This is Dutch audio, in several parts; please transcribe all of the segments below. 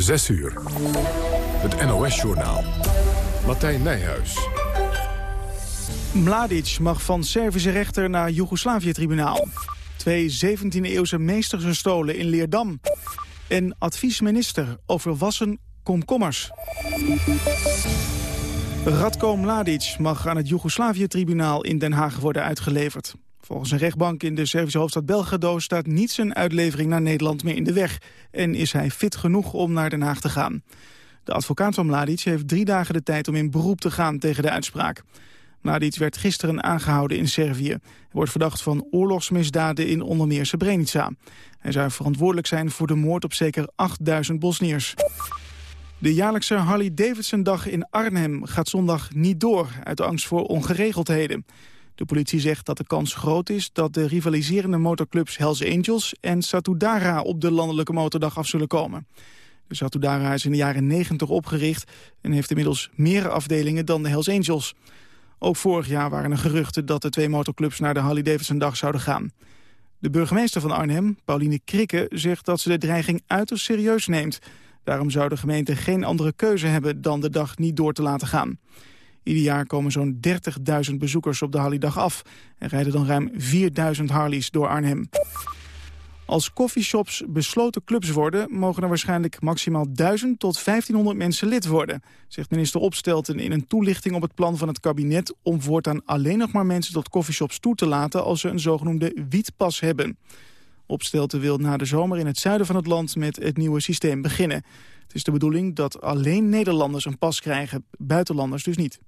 6 uur. Het NOS-journaal. Martijn Nijhuis. Mladic mag van Servische rechter naar Joegoslavië-tribunaal. Twee 17e-eeuwse meesters gestolen in Leerdam. En adviesminister over wassen komkommers. Radko Mladic mag aan het Joegoslavië-tribunaal in Den Haag worden uitgeleverd. Volgens een rechtbank in de Servische hoofdstad Belgrado staat niet zijn uitlevering naar Nederland meer in de weg. En is hij fit genoeg om naar Den Haag te gaan. De advocaat van Mladic heeft drie dagen de tijd om in beroep te gaan tegen de uitspraak. Mladic werd gisteren aangehouden in Servië. Hij wordt verdacht van oorlogsmisdaden in onder meer Srebrenica. Hij zou verantwoordelijk zijn voor de moord op zeker 8000 Bosniërs. De jaarlijkse Harley-Davidson-dag in Arnhem gaat zondag niet door... uit angst voor ongeregeldheden. De politie zegt dat de kans groot is dat de rivaliserende motorclubs Hells Angels en Satudara op de landelijke motordag af zullen komen. De Satudara is in de jaren 90 opgericht en heeft inmiddels meer afdelingen dan de Hells Angels. Ook vorig jaar waren er geruchten dat de twee motorclubs naar de Harley-Davidson-dag zouden gaan. De burgemeester van Arnhem, Pauline Krikke, zegt dat ze de dreiging uiterst serieus neemt. Daarom zou de gemeente geen andere keuze hebben dan de dag niet door te laten gaan. Ieder jaar komen zo'n 30.000 bezoekers op de Harley-dag af... en rijden dan ruim 4.000 Harleys door Arnhem. Als coffeeshops besloten clubs worden... mogen er waarschijnlijk maximaal 1000 tot 1500 mensen lid worden... zegt minister Opstelten in een toelichting op het plan van het kabinet... om voortaan alleen nog maar mensen tot coffeeshops toe te laten... als ze een zogenoemde wietpas hebben. Opstelten wil na de zomer in het zuiden van het land met het nieuwe systeem beginnen. Het is de bedoeling dat alleen Nederlanders een pas krijgen, buitenlanders dus niet.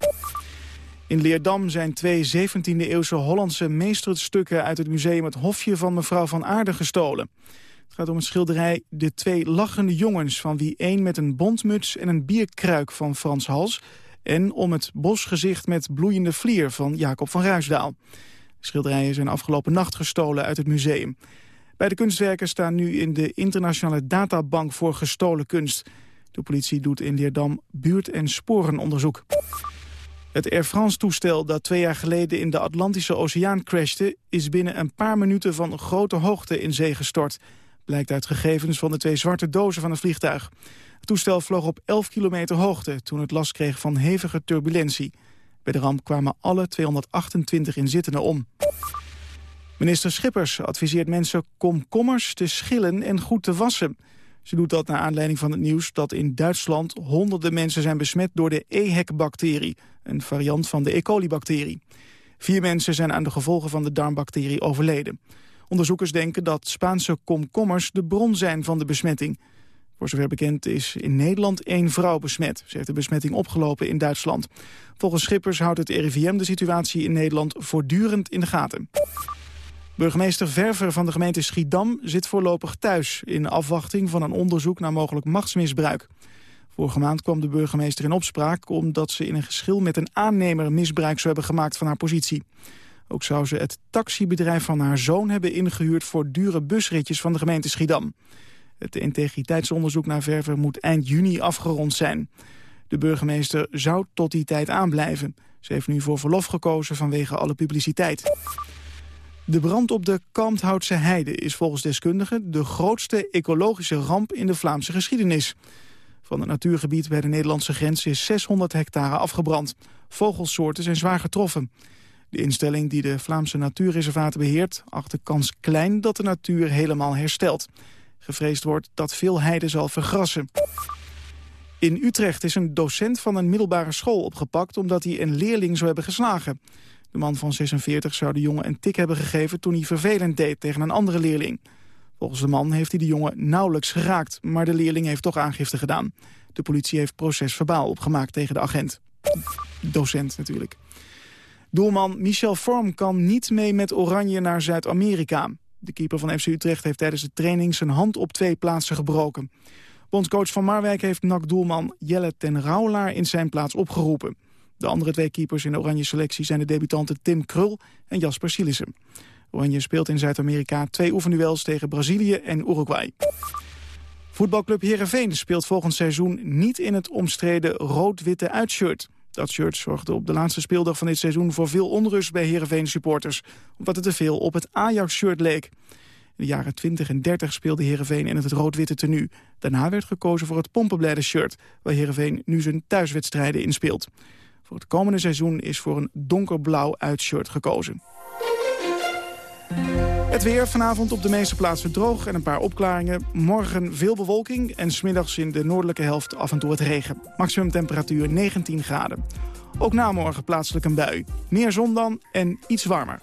In Leerdam zijn twee 17e-eeuwse Hollandse meesterstukken uit het museum Het Hofje van mevrouw van Aarde gestolen. Het gaat om een schilderij De Twee Lachende Jongens, van wie één met een bondmuts en een bierkruik van Frans Hals. En om het bosgezicht met bloeiende vlier van Jacob van Ruisdaal. De schilderijen zijn afgelopen nacht gestolen uit het museum. Beide kunstwerken staan nu in de internationale databank voor gestolen kunst. De politie doet in Leerdam buurt- en sporenonderzoek. Het Air France-toestel dat twee jaar geleden in de Atlantische Oceaan crashte... is binnen een paar minuten van grote hoogte in zee gestort. Blijkt uit gegevens van de twee zwarte dozen van het vliegtuig. Het toestel vloog op 11 kilometer hoogte toen het last kreeg van hevige turbulentie. Bij de ramp kwamen alle 228 inzittenden om. Minister Schippers adviseert mensen komkommers te schillen en goed te wassen. Ze doet dat naar aanleiding van het nieuws dat in Duitsland honderden mensen zijn besmet door de EHEC-bacterie, een variant van de E. coli-bacterie. Vier mensen zijn aan de gevolgen van de darmbacterie overleden. Onderzoekers denken dat Spaanse komkommers de bron zijn van de besmetting. Voor zover bekend is in Nederland één vrouw besmet. Ze heeft de besmetting opgelopen in Duitsland. Volgens Schippers houdt het RIVM de situatie in Nederland voortdurend in de gaten. Burgemeester Verver van de gemeente Schiedam zit voorlopig thuis... in afwachting van een onderzoek naar mogelijk machtsmisbruik. Vorige maand kwam de burgemeester in opspraak... omdat ze in een geschil met een aannemer misbruik zou hebben gemaakt van haar positie. Ook zou ze het taxibedrijf van haar zoon hebben ingehuurd... voor dure busritjes van de gemeente Schiedam. Het integriteitsonderzoek naar Verver moet eind juni afgerond zijn. De burgemeester zou tot die tijd aanblijven. Ze heeft nu voor verlof gekozen vanwege alle publiciteit. De brand op de Kalmthoutse Heide is volgens deskundigen de grootste ecologische ramp in de Vlaamse geschiedenis. Van het natuurgebied bij de Nederlandse grens is 600 hectare afgebrand. Vogelsoorten zijn zwaar getroffen. De instelling die de Vlaamse natuurreservaten beheert... acht de kans klein dat de natuur helemaal herstelt. Gevreesd wordt dat veel heide zal vergrassen. In Utrecht is een docent van een middelbare school opgepakt... omdat hij een leerling zou hebben geslagen. De man van 46 zou de jongen een tik hebben gegeven toen hij vervelend deed tegen een andere leerling. Volgens de man heeft hij de jongen nauwelijks geraakt, maar de leerling heeft toch aangifte gedaan. De politie heeft procesverbaal opgemaakt tegen de agent. Docent natuurlijk. Doelman Michel Vorm kan niet mee met Oranje naar Zuid-Amerika. De keeper van FC Utrecht heeft tijdens de training zijn hand op twee plaatsen gebroken. Bondscoach Van Marwijk heeft NAC-doelman Jelle ten Rauwlaar in zijn plaats opgeroepen. De andere twee keepers in de oranje selectie zijn de debutanten Tim Krul en Jasper Sillissen. Oranje speelt in Zuid-Amerika twee oefenduels tegen Brazilië en Uruguay. Voetbalclub Heerenveen speelt volgend seizoen niet in het omstreden rood-witte uitshirt. Dat shirt zorgde op de laatste speeldag van dit seizoen voor veel onrust bij Heerenveen supporters, omdat het te veel op het Ajax-shirt leek. In de jaren 20 en 30 speelde Heerenveen in het rood-witte tenue. Daarna werd gekozen voor het pompenblijde shirt... waar Heerenveen nu zijn thuiswedstrijden in speelt. Voor het komende seizoen is voor een donkerblauw uitshirt gekozen. Het weer vanavond op de meeste plaatsen droog en een paar opklaringen. Morgen veel bewolking en smiddags in de noordelijke helft af en toe wat regen. Maximum temperatuur 19 graden. Ook na morgen plaatselijk een bui. Meer zon dan en iets warmer.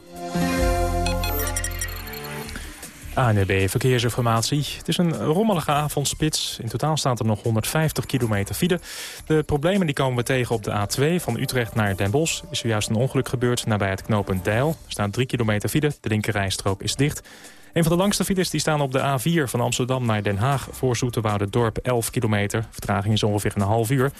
ANB Verkeersinformatie. Het is een rommelige avondspits. In totaal staat er nog 150 kilometer file. De problemen die komen we tegen op de A2 van Utrecht naar Den Bosch. Is zojuist een ongeluk gebeurd nabij het knooppunt Deil. Er staan 3 kilometer file. De linkerrijstrook is dicht. Een van de langste files die staan op de A4 van Amsterdam naar Den Haag... voor Dorp 11 kilometer. Vertraging is ongeveer een half uur.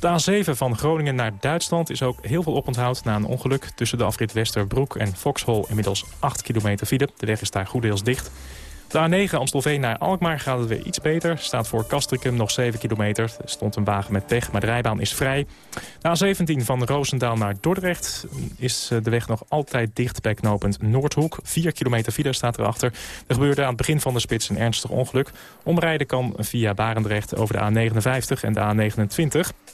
De A7 van Groningen naar Duitsland is ook heel veel oponthoud na een ongeluk. Tussen de afrit Westerbroek en Foxhol inmiddels 8 kilometer file. De weg is daar goed deels dicht. De A9 Amstelveen naar Alkmaar gaat het weer iets beter. Staat voor Castricum nog 7 kilometer. Er stond een wagen met pech, maar de rijbaan is vrij. De A17 van Roosendaal naar Dordrecht is eh, de weg nog altijd dicht bij knooppunt Noordhoek. 4 kilometer file staat erachter. Er gebeurde aan het begin van de spits een ernstig ongeluk. Omrijden kan via Barendrecht over de A59 en de A29.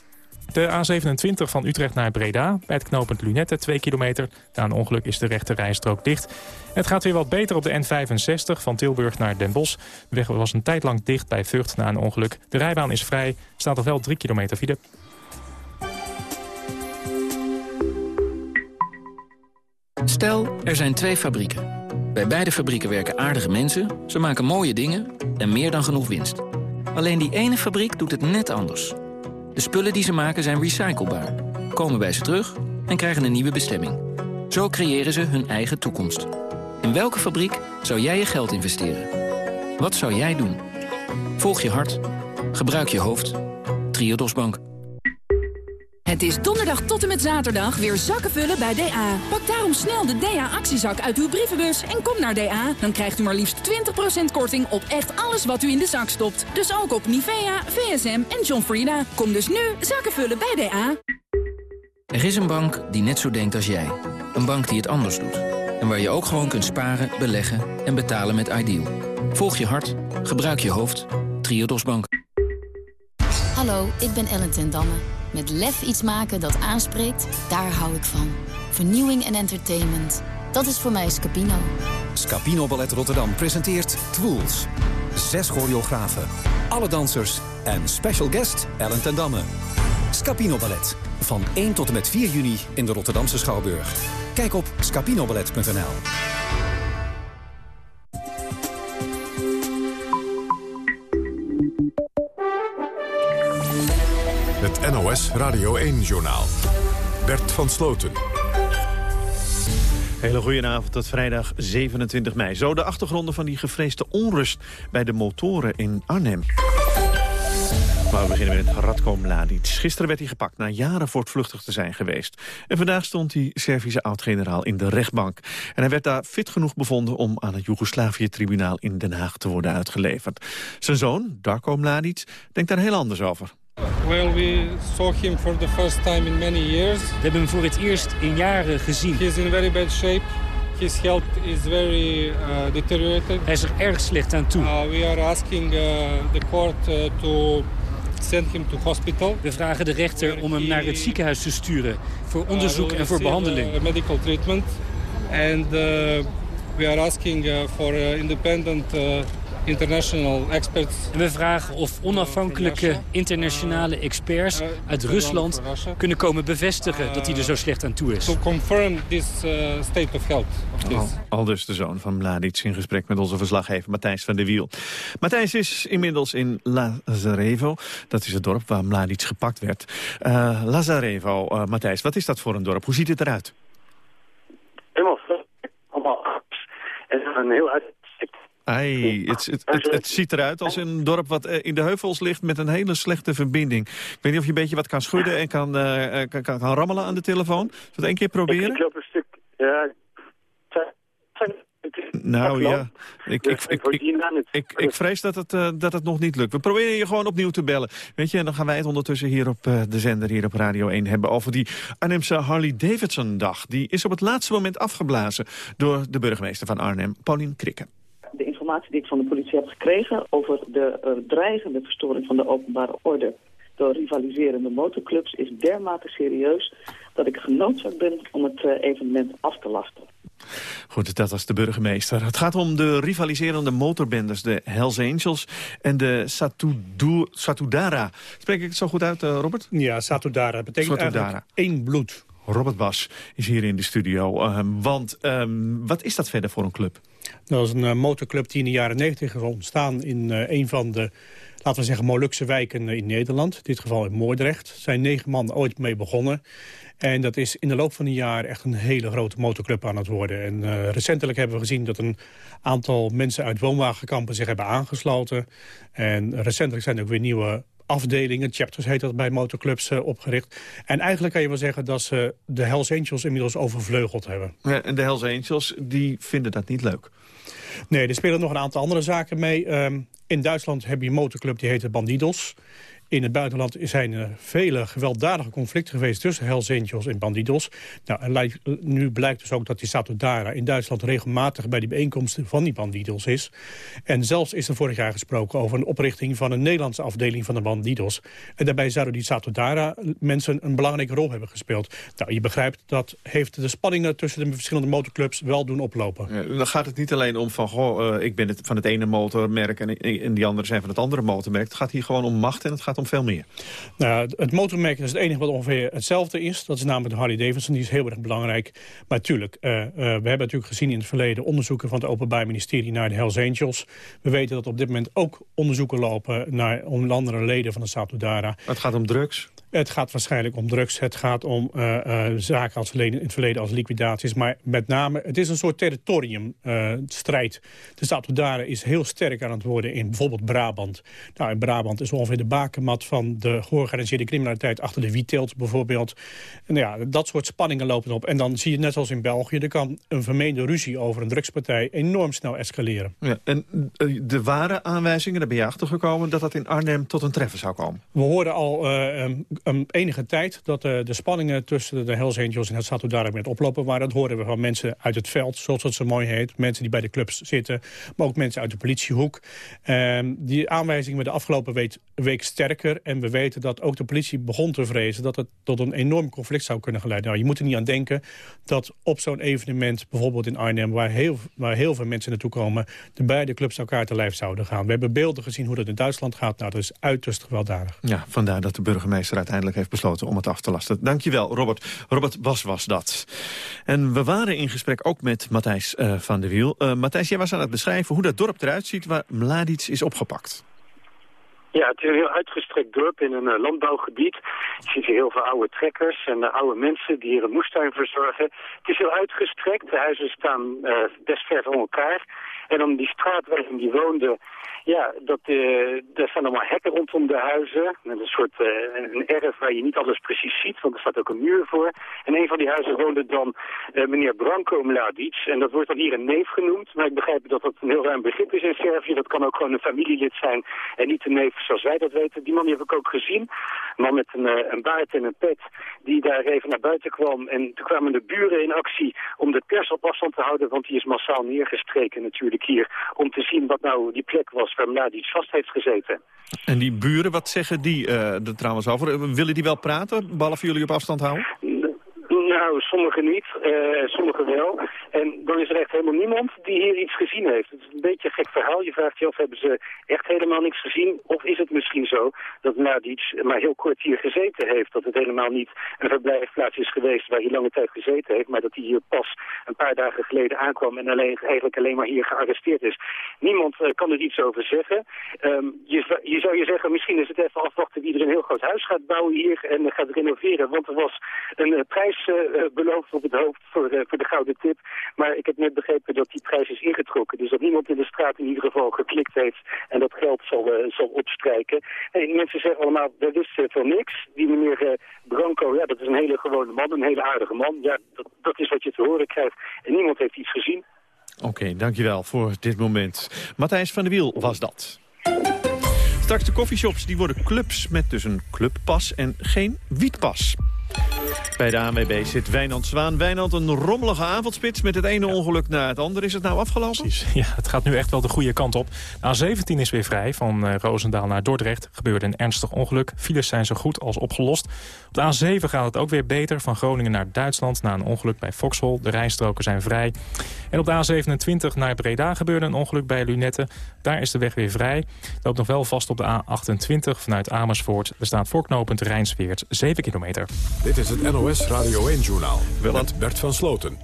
De A27 van Utrecht naar Breda, bij het knooppunt Lunette, 2 kilometer. Na een ongeluk is de rechte rijstrook dicht. Het gaat weer wat beter op de N65 van Tilburg naar Den Bosch. De weg was een tijd lang dicht bij Vught na een ongeluk. De rijbaan is vrij, staat nog wel 3 kilometer file. Stel, er zijn twee fabrieken. Bij beide fabrieken werken aardige mensen, ze maken mooie dingen en meer dan genoeg winst. Alleen die ene fabriek doet het net anders... De spullen die ze maken zijn recyclebaar, komen bij ze terug en krijgen een nieuwe bestemming. Zo creëren ze hun eigen toekomst. In welke fabriek zou jij je geld investeren? Wat zou jij doen? Volg je hart. Gebruik je hoofd. Triodos Bank. Het is donderdag tot en met zaterdag weer zakken vullen bij DA. Pak daarom snel de DA-actiezak uit uw brievenbus en kom naar DA. Dan krijgt u maar liefst 20% korting op echt alles wat u in de zak stopt. Dus ook op Nivea, VSM en John Frieda. Kom dus nu zakken vullen bij DA. Er is een bank die net zo denkt als jij. Een bank die het anders doet. En waar je ook gewoon kunt sparen, beleggen en betalen met Ideal. Volg je hart, gebruik je hoofd. Triodos Bank. Hallo, ik ben Ellen ten Damme. Met lef iets maken dat aanspreekt, daar hou ik van. Vernieuwing en entertainment. Dat is voor mij Scapino. Scapino Ballet Rotterdam presenteert Twools. Zes choreografen, alle dansers en special guest Ellen ten Damme. Scapino Ballet. Van 1 tot en met 4 juni in de Rotterdamse Schouwburg. Kijk op scapinoballet.nl. Radio 1-journaal. Bert van Sloten. Hele goedenavond tot vrijdag 27 mei. Zo de achtergronden van die gevreesde onrust bij de motoren in Arnhem. Maar we beginnen met Radko Mladic. Gisteren werd hij gepakt na jaren voortvluchtig te zijn geweest. En vandaag stond die Servische oud-generaal in de rechtbank. En hij werd daar fit genoeg bevonden om aan het Joegoslavië-tribunaal in Den Haag te worden uitgeleverd. Zijn zoon, Darko Mladic, denkt daar heel anders over. Well, we saw him for the first time in many years. We hebben hem voor het eerst in jaren gezien. He is in very bad shape. His health is very uh, deteriorated. Hij is er erg slecht aan toe. Uh, we are asking uh, the court uh, to send him to hospital. We vragen de rechter om hem naar het ziekenhuis te sturen voor onderzoek en voor behandeling. Uh, medical treatment. And uh, we are asking for independent international experts. En we vragen of onafhankelijke internationale experts uit Rusland kunnen komen bevestigen dat hij er zo slecht aan toe is. To confirm this state of health. Al, al dus de zoon van Mladic in gesprek met onze verslaggever Matthijs van der Wiel. Matthijs is inmiddels in Lazarevo. Dat is het dorp waar Mladic gepakt werd. Uh, Lazarevo, uh, Matthijs, wat is dat voor een dorp? Hoe ziet het eruit? Helemaal allemaal en een heel uit Ai, het, het, het, het, ziet eruit als een dorp wat eh, in de heuvels ligt met een hele slechte verbinding. Ik weet niet of je een beetje wat kan schudden en kan, uh, kan, kan, rammelen aan de telefoon. Zullen we het één keer proberen? Ik, loop een stuk, ja. Nou ja, ik, ik, ik, ik, ik, vrees dat het, uh, dat het nog niet lukt. We proberen je gewoon opnieuw te bellen. Weet je, en dan gaan wij het ondertussen hier op uh, de zender, hier op Radio 1 hebben... over die Arnhemse Harley-Davidson-dag. Die is op het laatste moment afgeblazen door de burgemeester van Arnhem, Paulien Krikke informatie die ik van de politie heb gekregen over de uh, dreigende verstoring van de openbare orde door rivaliserende motorclubs is dermate serieus dat ik genoodzaakt ben om het uh, evenement af te lasten. Goed, dat was de burgemeester. Het gaat om de rivaliserende motorbenders, de Hells Angels en de Satudu, Satudara. Spreek ik het zo goed uit, uh, Robert? Ja, Satudara betekent Satudara. eigenlijk één bloed. Robert Bas is hier in de studio. Uh, want um, wat is dat verder voor een club? Dat is een uh, motorclub die in de jaren 90 is ontstaan in uh, een van de laten we zeggen, Molukse wijken in Nederland. In dit geval in Moordrecht. Er zijn negen man ooit mee begonnen. En dat is in de loop van een jaar echt een hele grote motorclub aan het worden. En recentelijk hebben we gezien dat een aantal mensen uit woonwagenkampen zich hebben aangesloten. En recentelijk zijn er ook weer nieuwe afdelingen, chapters heet dat bij motorclubs, opgericht. En eigenlijk kan je wel zeggen dat ze de Hells Angels inmiddels overvleugeld hebben. Ja, en de Hells Angels, die vinden dat niet leuk. Nee, er spelen nog een aantal andere zaken mee. Um, in Duitsland heb je een motorclub die heet de Bandidos. In het buitenland zijn er vele gewelddadige conflicten geweest... tussen Hells en Bandidos. Nou, en nu blijkt dus ook dat die Satudara in Duitsland... regelmatig bij die bijeenkomsten van die Bandidos is. En zelfs is er vorig jaar gesproken over een oprichting... van een Nederlandse afdeling van de Bandidos. En daarbij zouden die Satudara mensen een belangrijke rol hebben gespeeld. Nou, je begrijpt, dat heeft de spanningen tussen de verschillende motorclubs wel doen oplopen. Ja, dan gaat het niet alleen om van, goh, uh, ik ben het van het ene motormerk... En, en die anderen zijn van het andere motormerk. Het gaat hier gewoon om macht en het gaat om veel meer. Nou, het motormerk is het enige wat ongeveer hetzelfde is. Dat is namelijk de Harley Davidson, die is heel erg belangrijk. Maar tuurlijk, uh, uh, we hebben natuurlijk gezien in het verleden... onderzoeken van het Openbaar Ministerie naar de Hells Angels. We weten dat op dit moment ook onderzoeken lopen... naar onder andere leden van de Satudara. Het gaat om drugs? Het gaat waarschijnlijk om drugs. Het gaat om uh, uh, zaken als in het verleden als liquidaties. Maar met name, het is een soort territoriumstrijd. Uh, de Satudara is heel sterk aan het worden in bijvoorbeeld Brabant. Nou, in Brabant is ongeveer de bakenmat van de georganiseerde criminaliteit... achter de wietteelt bijvoorbeeld. En ja, dat soort spanningen lopen op. En dan zie je net als in België... er kan een vermeende ruzie over een drugspartij enorm snel escaleren. Ja, en de ware aanwijzingen, daar ben je achtergekomen... dat dat in Arnhem tot een treffer zou komen? We hoorden al um, um, enige tijd dat uh, de spanningen tussen de Hells Angels en het Satudara met oplopen waren. Dat horen we van mensen uit het veld, zoals het zo mooi heet. Mensen die bij de clubs zitten, maar ook mensen uit de politiehoek. Uh, die aanwijzingen werden de afgelopen week, sterker. En we weten dat ook de politie begon te vrezen dat het tot een enorm conflict zou kunnen geleiden. Nou, je moet er niet aan denken dat op zo'n evenement, bijvoorbeeld in Arnhem, waar heel, waar heel veel mensen naartoe komen, de beide clubs elkaar te lijf zouden gaan. We hebben beelden gezien hoe dat in Duitsland gaat. Nou, dat is uiterst gewelddadig. Ja, vandaar dat de burgemeester uiteindelijk heeft besloten om het af te lasten. Dankjewel, Robert. Robert Bas was dat. En we waren in gesprek ook met Matthijs uh, van der Wiel. Uh, Matthijs, jij was aan het beschrijven hoe dat dorp eruit ziet waar Mladic is opgepakt. Ja, het is een heel uitgestrekt dorp in een uh, landbouwgebied. Je ziet heel veel oude trekkers en uh, oude mensen die hier een moestuin verzorgen. Het is heel uitgestrekt. De huizen staan uh, best ver van elkaar. En dan die straat waarin die woonde, ja, dat, er staan allemaal hekken rondom de huizen. Met een soort een erf waar je niet alles precies ziet, want er staat ook een muur voor. En een van die huizen woonde dan meneer Branko Mladic. En dat wordt dan hier een neef genoemd. Maar ik begrijp dat dat een heel ruim begrip is in Servië. Dat kan ook gewoon een familielid zijn en niet een neef zoals wij dat weten. Die man heb ik ook gezien. Een man met een, een baard en een pet die daar even naar buiten kwam. En toen kwamen de buren in actie om de pers op afstand te houden, want die is massaal neergestreken natuurlijk hier. Om te zien wat nou die plek was waar Mladic vast heeft gezeten. En die buren, wat zeggen die uh, er trouwens over? Willen die wel praten, behalve jullie op afstand houden? Nou, sommigen niet, uh, sommigen wel. En dan is er echt helemaal niemand die hier iets gezien heeft. Het is een beetje een gek verhaal. Je vraagt je af, hebben ze echt helemaal niks gezien? Of is het misschien zo dat Mladic maar heel kort hier gezeten heeft? Dat het helemaal niet een verblijfplaats is geweest waar hij lange tijd gezeten heeft... maar dat hij hier pas een paar dagen geleden aankwam... en alleen, eigenlijk alleen maar hier gearresteerd is. Niemand uh, kan er iets over zeggen. Um, je, je, zou je zeggen, misschien is het even afwachten wie er een heel groot huis gaat bouwen hier... en gaat renoveren, want er was een uh, prijs beloofd op het hoofd voor, uh, voor de gouden tip. Maar ik heb net begrepen dat die prijs is ingetrokken. Dus dat niemand in de straat in ieder geval geklikt heeft en dat geld zal, zal opstrijken. En mensen zeggen allemaal, we wisten van niks. Die meneer Branco, ja, dat is een hele gewone man, een hele aardige man. Ja, dat, dat is wat je te horen krijgt. En niemand heeft iets gezien. Oké, dankjewel voor dit moment. Matthijs van der Wiel was dat. Straks de koffieshops die worden clubs met dus een clubpas en geen wietpas. Bij de ANWB zit Wijnand Zwaan. Wijnand, een rommelige avondspits met het ene ongeluk na het andere. Is het nou afgelopen? Precies. Ja, het gaat nu echt wel de goede kant op. De A17 is weer vrij. Van uh, Roosendaal naar Dordrecht gebeurde een ernstig ongeluk. Files zijn zo goed als opgelost. Op de A7 gaat het ook weer beter. Van Groningen naar Duitsland na een ongeluk bij Vauxhall. De rijstroken zijn vrij. En op de A27 naar Breda gebeurde een ongeluk bij Lunette. Daar is de weg weer vrij. Loopt nog wel vast op de A28 vanuit Amersfoort. Er staat voorknopend Rijnsweert 7 kilometer. Dit is het NOS Radio 1-journaal. Met Bert van Sloten.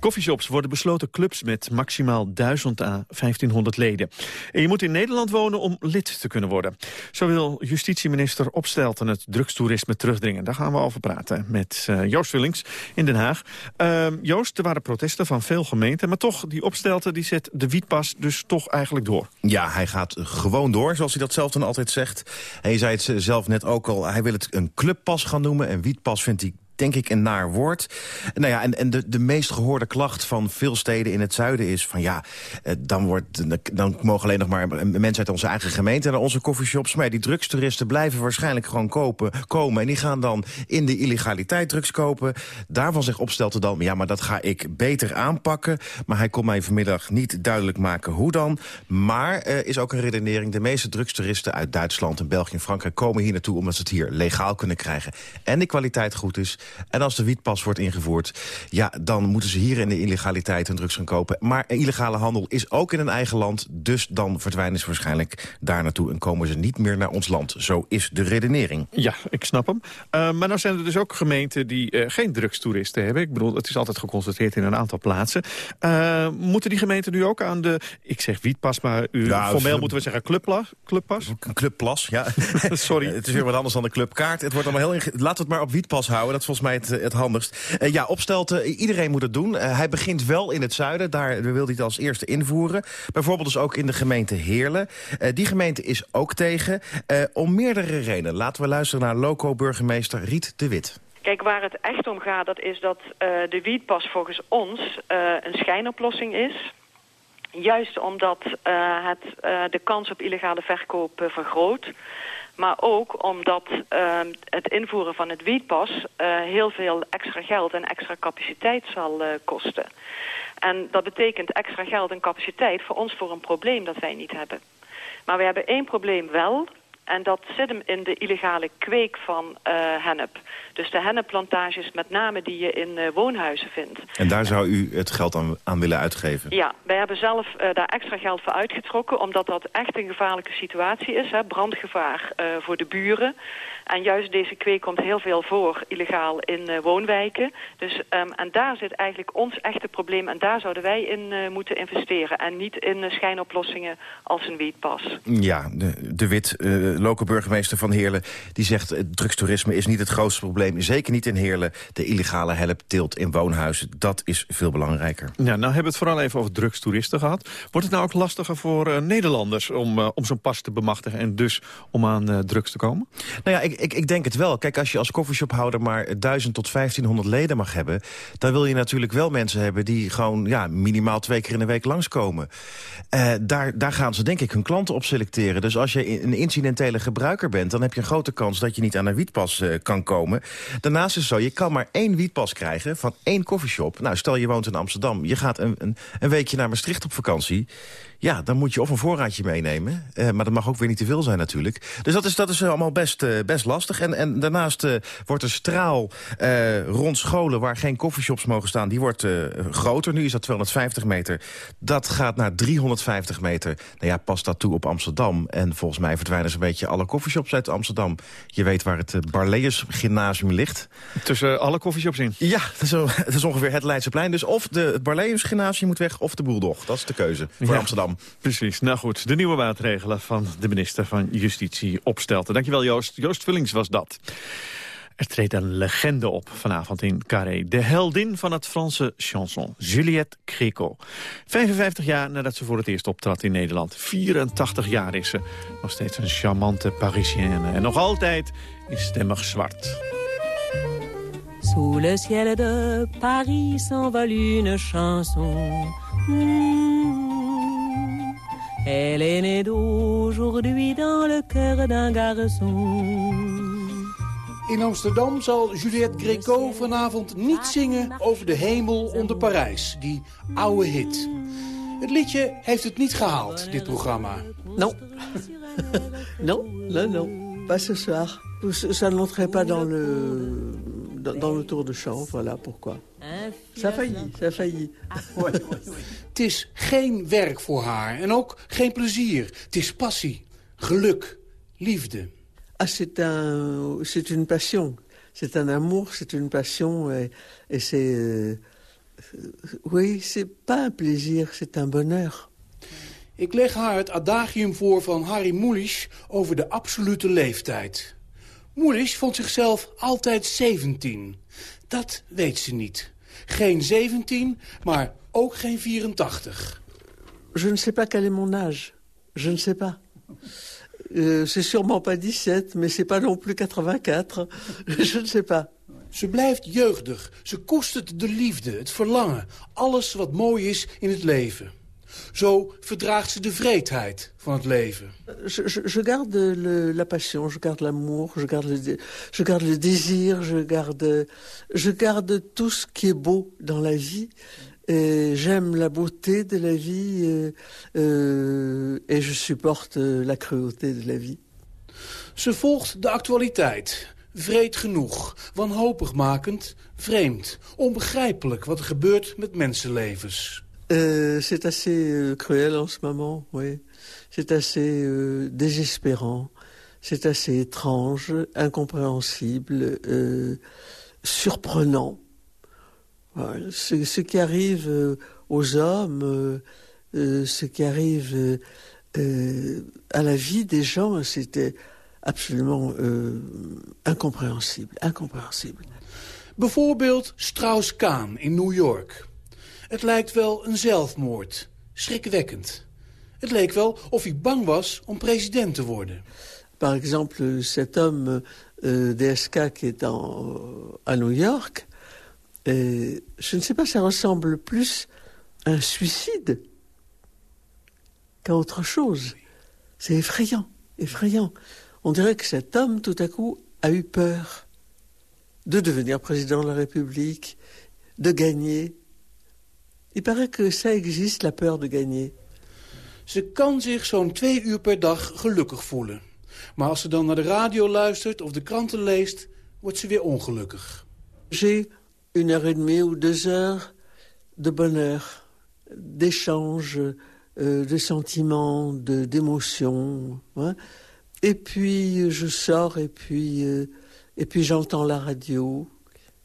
Coffeeshops worden besloten clubs met maximaal 1000 à 1500 leden. En je moet in Nederland wonen om lid te kunnen worden. Zo wil justitieminister Opstelten het drugstoerisme terugdringen. Daar gaan we over praten met uh, Joost Willings in Den Haag. Uh, Joost, er waren protesten van veel gemeenten. Maar toch, die Opstelten die zet de wietpas dus toch eigenlijk door. Ja, hij gaat gewoon door, zoals hij dat zelf dan altijd zegt. En je zei het zelf net ook al, hij wil het een clubpas gaan noemen. En wietpas vindt hij denk ik een naar woord. Nou ja, en, en de, de meest gehoorde klacht van veel steden in het zuiden is van ja, eh, dan, wordt, dan mogen alleen nog maar mensen uit onze eigen gemeente naar onze coffeeshops. Maar die drugstoeristen blijven waarschijnlijk gewoon kopen, komen. En die gaan dan in de illegaliteit drugs kopen. Daarvan zich opstelt dan, ja, maar dat ga ik beter aanpakken. Maar hij kon mij vanmiddag niet duidelijk maken hoe dan. Maar is ook een redenering. De meeste drugstoeristen uit Duitsland en België en Frankrijk komen hier naartoe omdat ze het hier legaal kunnen krijgen. En de kwaliteit goed is. En als de wietpas wordt ingevoerd, ja, dan moeten ze hier in de illegaliteit hun drugs gaan kopen. Maar illegale handel is ook in een eigen land, dus dan verdwijnen ze waarschijnlijk daar naartoe en komen ze niet meer naar ons land. Zo is de redenering. Ja, ik snap hem. Uh, maar nou zijn er dus ook gemeenten die uh, geen drugstoeristen hebben. Ik bedoel, het is altijd geconstateerd in een aantal plaatsen. Uh, moeten die gemeenten nu ook aan de, ik zeg wietpas, maar u, ja, formeel moeten we zeggen clubpas? Een clubplas, ja. Sorry. het is weer wat anders dan de clubkaart. Het wordt allemaal heel Laten we het maar op wietpas houden. Dat volgens mij het, het handigst. Uh, ja, opstelten, iedereen moet het doen. Uh, hij begint wel in het zuiden, daar wil hij het als eerste invoeren. Bijvoorbeeld dus ook in de gemeente Heerlen. Uh, die gemeente is ook tegen, om meerdere redenen. Laten we luisteren naar loco-burgemeester Riet de Wit. Kijk, waar het echt om gaat, dat is dat de wietpas volgens ons een schijnoplossing is... Juist omdat het de kans op illegale verkoop vergroot. Maar ook omdat uh, het invoeren van het wietpas uh, heel veel extra geld en extra capaciteit zal uh, kosten. En dat betekent extra geld en capaciteit voor ons voor een probleem dat wij niet hebben. Maar we hebben één probleem wel. En dat zit hem in de illegale kweek van uh, hennep. Dus de hennepplantages met name die je in uh, woonhuizen vindt. En daar zou u het geld aan, aan willen uitgeven? Ja, wij hebben zelf uh, daar extra geld voor uitgetrokken... omdat dat echt een gevaarlijke situatie is. Hè? Brandgevaar voor de buren. En juist deze kweek komt heel veel voor illegaal in woonwijken. Dus, um, en daar zit eigenlijk ons echte probleem. En daar zouden wij in moeten investeren. En niet in schijnoplossingen als een wietpas. Ja, de, de wit lokale burgemeester van Heerlen... die zegt het drugstoerisme is niet het grootste probleem. Zeker niet in Heerlen. De illegale helpteelt in woonhuizen, dat is veel belangrijker. Ja, nou hebben we het vooral even over drugstoeristen gehad. Wordt het nou ook lastiger voor uh, Nederlanders om, uh, om zo'n pas te bemachtigen... en dus om aan uh, drugs te komen? Nou ja, ik, ik, ik denk het wel. Kijk, als je als koffieshophouder maar 1000 tot 1500 leden mag hebben... dan wil je natuurlijk wel mensen hebben die gewoon ja, minimaal twee keer in de week langskomen. daar, daar gaan ze denk ik hun klanten op selecteren. Dus als je een incidentele gebruiker bent... dan heb je een grote kans dat je niet aan een wietpas uh, kan komen. Daarnaast is het zo, je kan maar één wietpas krijgen van één koffieshop. Nou, stel je woont in Amsterdam. Je gaat een, een weekje naar Maastricht op vakantie. Ja, dan moet je of een voorraadje meenemen. Uh, maar dat mag ook weer niet te veel zijn natuurlijk. Dus dat is, dat is allemaal best, uh, best lastig. En, en daarnaast uh, wordt de straal rond scholen waar geen coffeeshops mogen staan... die wordt groter. Nu is dat 250 meter. Dat gaat naar 350 meter. Nou ja, past dat toe op Amsterdam. En volgens mij verdwijnen ze een beetje alle coffeeshops uit Amsterdam. Je weet waar het Barleus Gymnasium ligt. Tussen alle coffeeshops in? Ja, dat is, dat is ongeveer het Leidseplein. Dus of de, het Barleus Gymnasium moet weg of de Boeldog. Dat is de keuze voor ja. Amsterdam. Precies. Nou goed, de nieuwe maatregelen van de minister van Justitie opstelten. Dankjewel Joost. Joost Vullings was dat. Er treedt een legende op vanavond in Carré. De heldin van het Franse chanson, Juliette Gréco. 55 jaar nadat ze voor het eerst optrad in Nederland. 84 jaar is ze. Nog steeds een charmante Parisienne. En nog altijd is stemmig zwart. Sous le ciel de Paris s'envole une chanson. Mm. Elle est née d'aujourd'hui dans le cœur d'un garçon. In Amsterdam zal Juliette Gréco vanavond niet zingen over de hemel onder Parijs. Die oude hit. Het liedje heeft het niet gehaald, dit programma. Non. non, non, non. Pas ce soir. Ça n'entrait pas dans le, dans le tour de chant. Voilà pourquoi. Ça a failli, ça a failli. Het is geen werk voor haar en ook geen plezier. Het is passie, geluk, liefde. Ah, c'est un, c'est une passion. C'est un amour, c'est une passion. Et, et c'est... Euh, oui, c'est pas un plaisir, c'est un bonheur. Ik leg haar het adagium voor van Harry Mulisch over de absolute leeftijd. Mulisch vond zichzelf altijd 17. Dat weet ze niet. Geen 17, maar ook geen 84. Je ne sais pas quel est mon âge. Je ne sais pas. Euh, c'est sûrement pas 17, mais c'est pas non plus 84. Je ne sais pas. Ze blijft jeugdig. Ze koestert de liefde, het verlangen. Alles wat mooi is in het leven. Zo verdraagt ze de vreedheid van het leven. Je, je, je garde le, la passion, je garde l'amour, je, garde le, je garde le désir, je garde, je garde tout ce qui est beau dans la vie. J'aime la beauté de la vie euh, euh, et je supporte la cruauté de la vie. Ze volgt de actualiteit. Vreed genoeg, wanhopig makend, vreemd, onbegrijpelijk wat er gebeurt met mensenlevens. Euh, c'est assez euh, cruel en ce moment, oui. C'est assez euh, désespérant, c'est assez étrange, incompréhensible, surprenant. Ce, qui arrive aux hommes, ce qui arrive à la vie des gens, c'était absolument incompréhensible, incompréhensible. Bijvoorbeeld Strauss-Kaan in New York. Het lijkt wel een zelfmoord. Schrikwekkend. Het leek wel of hij bang was om president te worden. Par exemple, cet homme euh, DSK qui est en, à New York, euh, je ne sais pas, ça ressemble plus à un suicide qu'à autre chose. C'est effrayant, effrayant. On dirait que cet homme, tout à coup, a eu peur de devenir président de la République, de gagner, Il paraît que ça existe, la peur de gagner. Ze kan zich zo'n twee uur per dag gelukkig voelen. Maar als ze dan naar de radio luistert of de kranten leest, wordt ze weer ongelukkig. J'ai une heure et demie ou deux heures de bonheur, d'échange, euh, de sentiments, d'émotions. Hein. Et puis je sors et puis, euh, et puis j'entends la radio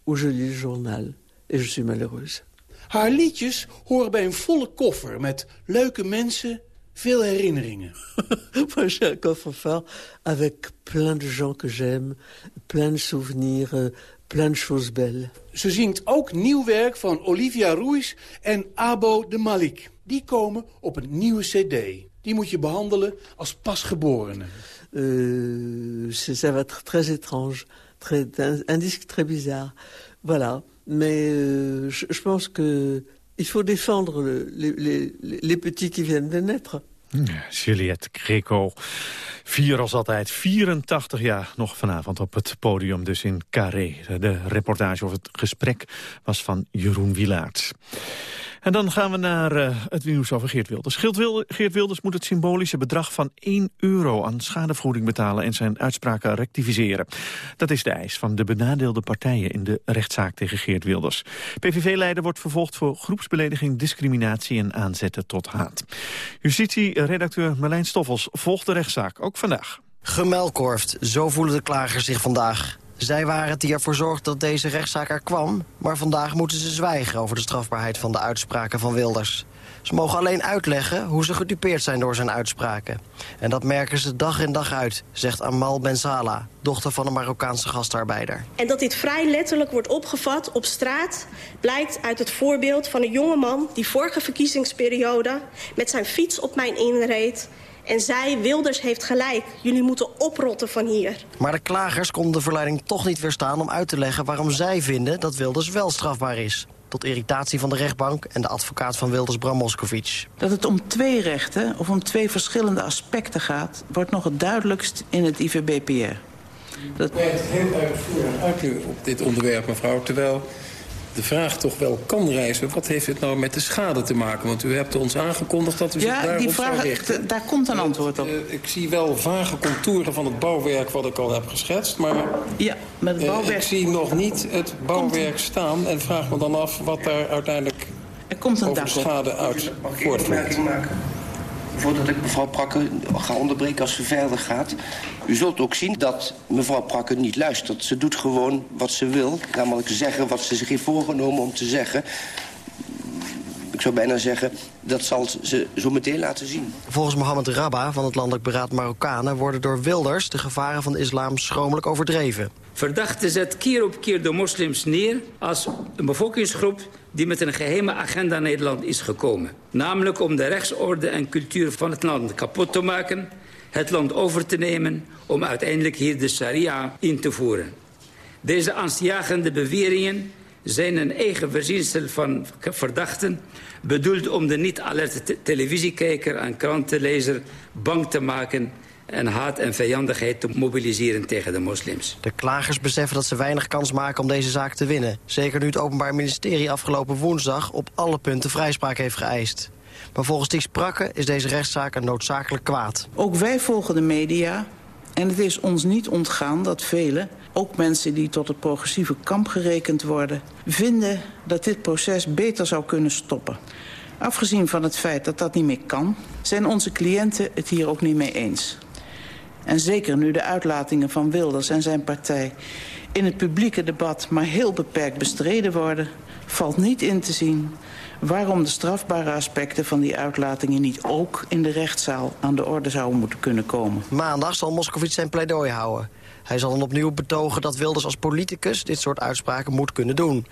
ou je lis le journal et je suis malheureuse. Haar liedjes horen bij een volle koffer met leuke mensen, veel herinneringen. Moi, j'ai un avec plein de gens que j'aime, plein de souvenirs, plein de choses belles. Ze zingt ook nieuw werk van Olivia Ruiz en Abo de Malik. Die komen op een nieuwe cd. Die moet je behandelen als pasgeborene. Euh, ça va être très étrange, très, un, un disque très bizarre. Voilà. Mais euh, je, je, pense que il faut défendre le, les, les, les, petits qui viennent de naître. Juliette Greco, vier als altijd, 84 jaar nog vanavond op het podium, dus in Carré. De reportage of het gesprek was van Jeroen Wilaert. En dan gaan we naar uh, het nieuws over Geert Wilders. Geert Wilders moet het symbolische bedrag van 1 euro aan schadevergoeding betalen en zijn uitspraken rectificeren. Dat is de eis van de benadeelde partijen in de rechtszaak tegen Geert Wilders. PVV-leider wordt vervolgd voor groepsbelediging, discriminatie en aanzetten tot haat. Justitie-redacteur Marlijn Stoffels volgt de rechtszaak, ook vandaag. Gemelkorfd, zo voelen de klagers zich vandaag. Zij waren het die ervoor zorgde dat deze rechtszaak er kwam... maar vandaag moeten ze zwijgen over de strafbaarheid van de uitspraken van Wilders. Ze mogen alleen uitleggen hoe ze gedupeerd zijn door zijn uitspraken. En dat merken ze dag in dag uit, zegt Amal Benzala, dochter van een Marokkaanse gastarbeider. En dat dit vrij letterlijk wordt opgevat op straat... blijkt uit het voorbeeld van een jongeman die vorige verkiezingsperiode... met zijn fiets op mijn inreed en zij, Wilders, heeft gelijk. Jullie moeten oprotten van hier. Maar de klagers konden de verleiding toch niet weerstaan om uit te leggen... waarom zij vinden dat Wilders wel strafbaar is. Tot irritatie van de rechtbank en de advocaat van Wilders, Bram Moskovic. Dat het om twee rechten of om twee verschillende aspecten gaat... wordt nog het duidelijkst in het IVBPR. Dat werkt heel uitvoerig uit nu op dit onderwerp, mevrouw. Terwijl de vraag toch wel kan reizen... wat heeft het nou met de schade te maken? Want u hebt ons aangekondigd dat u zich ja, daarop die vraag, zou richten. daar komt een antwoord op. Uh, ik zie wel vage contouren van het bouwwerk wat ik al heb geschetst. Maar ja, met het bouwwerk... Uh, ik zie nog niet het bouwwerk staan. En vraag me dan af wat daar uiteindelijk er komt een over schade uit voortvloeit. Voordat ik mevrouw Prakke ga onderbreken als ze verder gaat. U zult ook zien dat mevrouw Prakke niet luistert. Ze doet gewoon wat ze wil. Namelijk zeggen wat ze zich heeft voorgenomen om te zeggen. Ik zou bijna zeggen, dat zal ze zo meteen laten zien. Volgens Mohammed Rabba van het Landelijk Beraad Marokkanen... worden door Wilders de gevaren van de islam schromelijk overdreven. Verdachte zet keer op keer de moslims neer als een bevolkingsgroep die met een geheime agenda Nederland is gekomen. Namelijk om de rechtsorde en cultuur van het land kapot te maken... het land over te nemen om uiteindelijk hier de sharia in te voeren. Deze angstjagende beweringen zijn een eigen verzinsel van verdachten... bedoeld om de niet-alerte televisiekijker en krantenlezer bang te maken en haat en vijandigheid te mobiliseren tegen de moslims. De klagers beseffen dat ze weinig kans maken om deze zaak te winnen. Zeker nu het Openbaar Ministerie afgelopen woensdag op alle punten vrijspraak heeft geëist. Maar volgens die Sprakke is deze rechtszaak een noodzakelijk kwaad. Ook wij volgen de media en het is ons niet ontgaan dat velen, ook mensen die tot het progressieve kamp gerekend worden... vinden dat dit proces beter zou kunnen stoppen. Afgezien van het feit dat dat niet meer kan... zijn onze cliënten het hier ook niet mee eens. En zeker nu de uitlatingen van Wilders en zijn partij... in het publieke debat maar heel beperkt bestreden worden... valt niet in te zien waarom de strafbare aspecten van die uitlatingen... niet ook in de rechtszaal aan de orde zouden moeten kunnen komen. Maandag zal Moskovits zijn pleidooi houden. Hij zal dan opnieuw betogen dat Wilders als politicus dit soort uitspraken moet kunnen doen.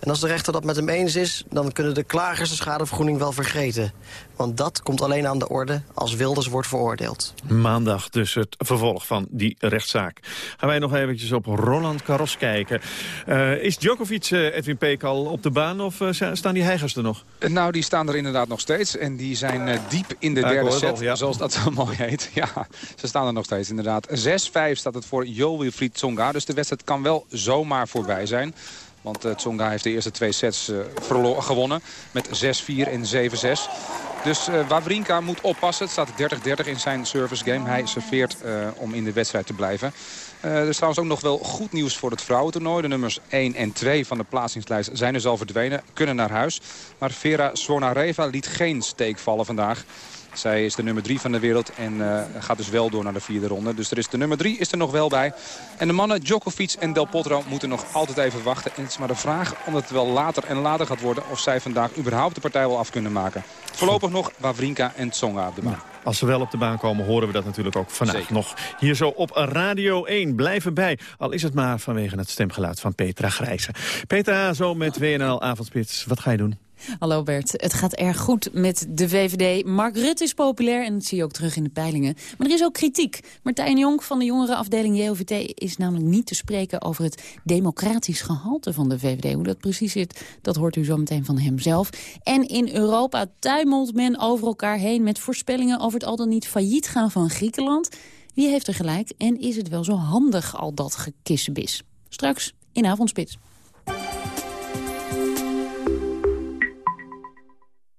En als de rechter dat met hem eens is, dan kunnen de klagers de schadevergoeding wel vergeten. Want dat komt alleen aan de orde als Wilders wordt veroordeeld. Maandag dus het vervolg van die rechtszaak. Gaan wij nog eventjes op Roland Garros kijken. Uh, is Djokovic, uh, Edwin Peek, al op de baan of uh, staan die heigers er nog? Nou, die staan er inderdaad nog steeds. En die zijn diep in de derde set, al, ja. zoals dat zo mooi heet. Ja, ze staan er nog steeds inderdaad. 6-5 staat het voor Jo Wilfried Tsonga. Dus de wedstrijd kan wel zomaar voorbij zijn. Want eh, Tsonga heeft de eerste twee sets eh, gewonnen met 6-4 en 7-6. Dus eh, Wawrinka moet oppassen. Het staat 30-30 in zijn service game. Hij serveert om in de wedstrijd te blijven. Er is trouwens ook nog wel goed nieuws voor het vrouwentoernooi. De nummers 1 en 2 van de plaatsingslijst zijn dus al verdwenen. Kunnen naar huis. Maar Vera Svonareva liet geen steek vallen vandaag. Zij is de nummer 3 van de wereld en eh, gaat dus wel door naar de vierde ronde. Dus er is de nummer 3 is er nog wel bij. En de mannen Djokovic en Del Potro moeten nog altijd even wachten. En het is maar de vraag, omdat het wel later en later gaat worden... of zij vandaag überhaupt de partij wel af kunnen maken. Voorlopig nog Wawrinka en Tsonga op de baan. Als ze wel op de baan komen, horen we dat natuurlijk ook vandaag Zeker. nog. Hier zo op Radio 1. Blijven bij. Al is het maar vanwege het stemgeluid van Petra Grijze. Petra, zo met WNL Avondspits. Wat ga je doen? Hallo Bert, het gaat erg goed met de VVD. Mark Rutte is populair en dat zie je ook terug in de peilingen. Maar er is ook kritiek. Martijn Jonk van de jongerenafdeling JOVT is namelijk niet te spreken over het democratisch gehalte van de VVD. Hoe dat precies zit, dat hoort u zo meteen van hem zelf. En in Europa tuimelt men over elkaar heen met voorspellingen over het al dan niet failliet gaan van Griekenland. Wie heeft er gelijk en is het wel zo handig al dat gekissenbis? Straks in Avondspits.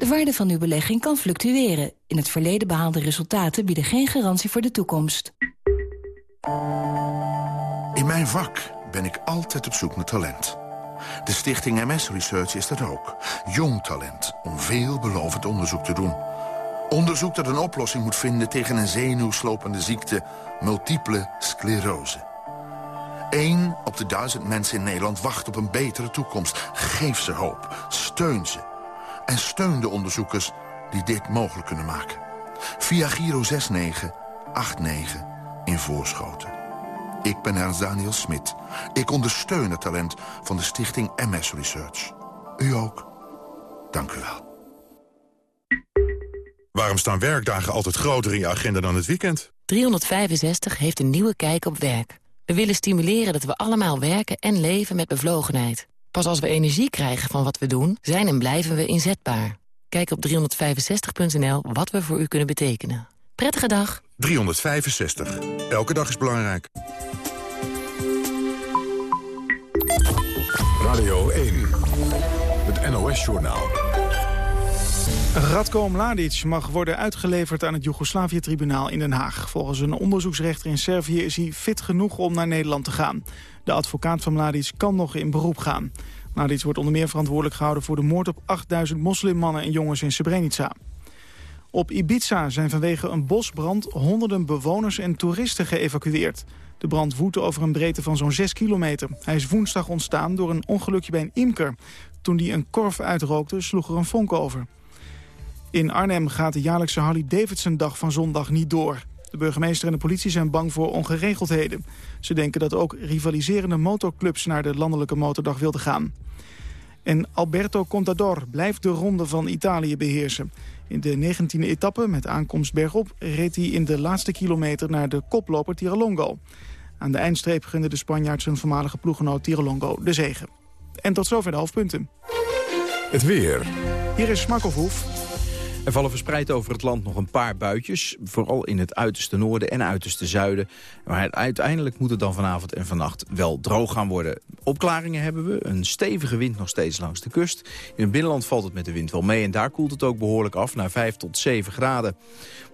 De waarde van uw belegging kan fluctueren. In het verleden behaalde resultaten bieden geen garantie voor de toekomst. In mijn vak ben ik altijd op zoek naar talent. De stichting MS Research is dat ook. Jong talent om veelbelovend onderzoek te doen. Onderzoek dat een oplossing moet vinden tegen een zenuwslopende ziekte... multiple sclerose. Eén op de duizend mensen in Nederland wacht op een betere toekomst. Geef ze hoop. Steun ze. En steun de onderzoekers die dit mogelijk kunnen maken. Via Giro 6989 in Voorschoten. Ik ben Ernst Daniel Smit. Ik ondersteun het talent van de stichting MS Research. U ook. Dank u wel. Waarom staan werkdagen altijd groter in je agenda dan het weekend? 365 heeft een nieuwe kijk op werk. We willen stimuleren dat we allemaal werken en leven met bevlogenheid. Pas als we energie krijgen van wat we doen, zijn en blijven we inzetbaar. Kijk op 365.nl wat we voor u kunnen betekenen. Prettige dag. 365. Elke dag is belangrijk. Radio 1. Het NOS-journaal. Radko Mladic mag worden uitgeleverd aan het Joegoslavië-tribunaal in Den Haag. Volgens een onderzoeksrechter in Servië is hij fit genoeg om naar Nederland te gaan. De advocaat van Mladic kan nog in beroep gaan. Mladic wordt onder meer verantwoordelijk gehouden voor de moord op 8000 moslimmannen en jongens in Srebrenica. Op Ibiza zijn vanwege een bosbrand honderden bewoners en toeristen geëvacueerd. De brand woedde over een breedte van zo'n 6 kilometer. Hij is woensdag ontstaan door een ongelukje bij een imker. Toen die een korf uitrookte, sloeg er een vonk over. In Arnhem gaat de jaarlijkse Harley-Davidson-dag van zondag niet door. De burgemeester en de politie zijn bang voor ongeregeldheden. Ze denken dat ook rivaliserende motorclubs naar de landelijke motordag wilden gaan. En Alberto Contador blijft de ronde van Italië beheersen. In de 19e etappe met aankomst bergop reed hij in de laatste kilometer naar de koploper Tirolongo. Aan de eindstreep gunde de Spanjaard zijn voormalige ploeggenoot Tirolongo de zegen. En tot zover de hoofdpunten. Het weer. Hier is Smakkelhoef. Er vallen verspreid over het land nog een paar buitjes. Vooral in het uiterste noorden en uiterste zuiden. Maar uiteindelijk moet het dan vanavond en vannacht wel droog gaan worden. Opklaringen hebben we. Een stevige wind nog steeds langs de kust. In het binnenland valt het met de wind wel mee. En daar koelt het ook behoorlijk af naar 5 tot 7 graden.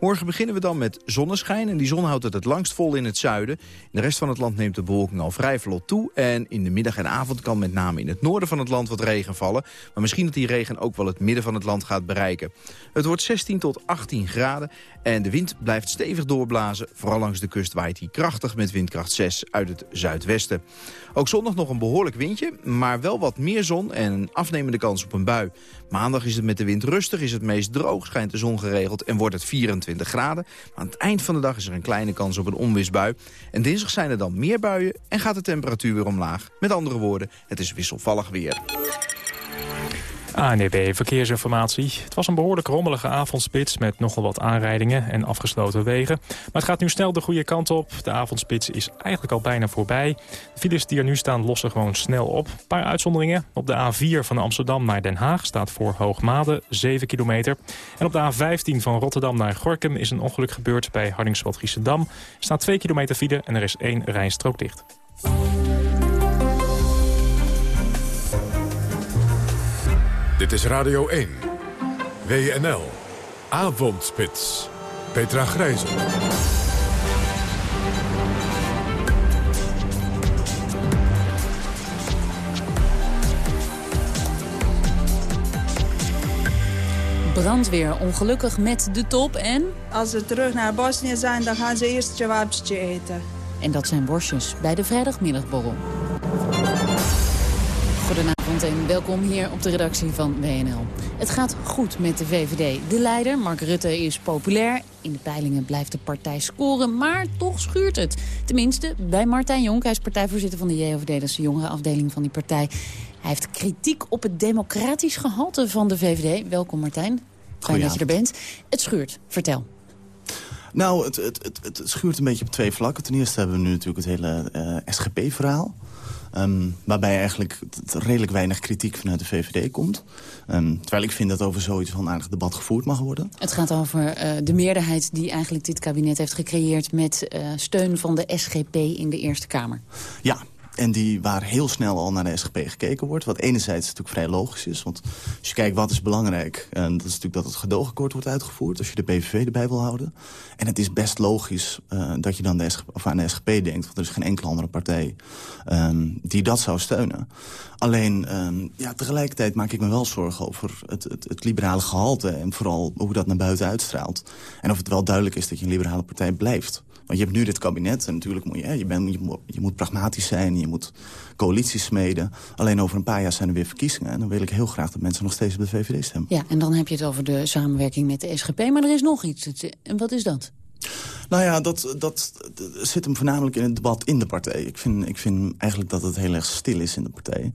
Morgen beginnen we dan met zonneschijn. En die zon houdt het het langst vol in het zuiden. In de rest van het land neemt de bewolking al vrij vlot toe. En in de middag en avond kan met name in het noorden van het land wat regen vallen. Maar misschien dat die regen ook wel het midden van het land gaat bereiken. Het wordt 16 tot 18 graden en de wind blijft stevig doorblazen. Vooral langs de kust waait hij krachtig met windkracht 6 uit het zuidwesten. Ook zondag nog een behoorlijk windje, maar wel wat meer zon en een afnemende kans op een bui. Maandag is het met de wind rustig, is het meest droog, schijnt de zon geregeld en wordt het 24 graden. Aan het eind van de dag is er een kleine kans op een onweersbui. En dinsdag zijn er dan meer buien en gaat de temperatuur weer omlaag. Met andere woorden, het is wisselvallig weer. ANEB Verkeersinformatie. Het was een behoorlijk rommelige avondspits met nogal wat aanrijdingen en afgesloten wegen. Maar het gaat nu snel de goede kant op. De avondspits is eigenlijk al bijna voorbij. De files die er nu staan lossen gewoon snel op. Een paar uitzonderingen. Op de A4 van Amsterdam naar Den Haag staat voor Hoogmade 7 kilometer. En op de A15 van Rotterdam naar Gorkum is een ongeluk gebeurd bij Hardingsveld Giessendam. Er staat 2 kilometer file en er is één rijstrook dicht. Dit is Radio 1. WNL. Avondspits. Petra Grijzen. Brandweer ongelukkig met de top en... Als ze terug naar Bosnië zijn, dan gaan ze eerst je wapentje eten. En dat zijn worstjes bij de vrijdagmiddagborrel. Goedenavond en welkom hier op de redactie van WNL. Het gaat goed met de VVD. De leider, Mark Rutte, is populair. In de peilingen blijft de partij scoren, maar toch schuurt het. Tenminste, bij Martijn Jonk. Hij is partijvoorzitter van de JOVD, dat is de jongere afdeling van die partij. Hij heeft kritiek op het democratisch gehalte van de VVD. Welkom Martijn. Fijn dat je er bent. Het schuurt. Vertel. Nou, het, het, het, het schuurt een beetje op twee vlakken. Ten eerste hebben we nu natuurlijk het hele uh, SGP-verhaal. Um, waarbij eigenlijk redelijk weinig kritiek vanuit de VVD komt. Um, terwijl ik vind dat over zoiets van aardig debat gevoerd mag worden. Het gaat over uh, de meerderheid die eigenlijk dit kabinet heeft gecreëerd... met uh, steun van de SGP in de Eerste Kamer. Ja, en die waar heel snel al naar de SGP gekeken wordt. Wat enerzijds natuurlijk vrij logisch is. Want als je kijkt wat is belangrijk. En dat is natuurlijk dat het gedoogakkoord wordt uitgevoerd. Als je de PVV erbij wil houden. En het is best logisch uh, dat je dan de SGP, of aan de SGP denkt. Want er is geen enkele andere partij um, die dat zou steunen. Alleen, um, ja, tegelijkertijd maak ik me wel zorgen over het, het, het liberale gehalte. En vooral hoe dat naar buiten uitstraalt. En of het wel duidelijk is dat je een liberale partij blijft. Want je hebt nu dit kabinet en natuurlijk moet je, je, je, moet, je moet pragmatisch zijn, je moet coalities smeden. Alleen over een paar jaar zijn er weer verkiezingen. En dan wil ik heel graag dat mensen nog steeds op de VVD stemmen. Ja, en dan heb je het over de samenwerking met de SGP. Maar er is nog iets. En wat is dat? Nou ja, dat, dat, zit hem voornamelijk in het debat in de partij. Ik vind, ik vind eigenlijk dat het heel erg stil is in de partij.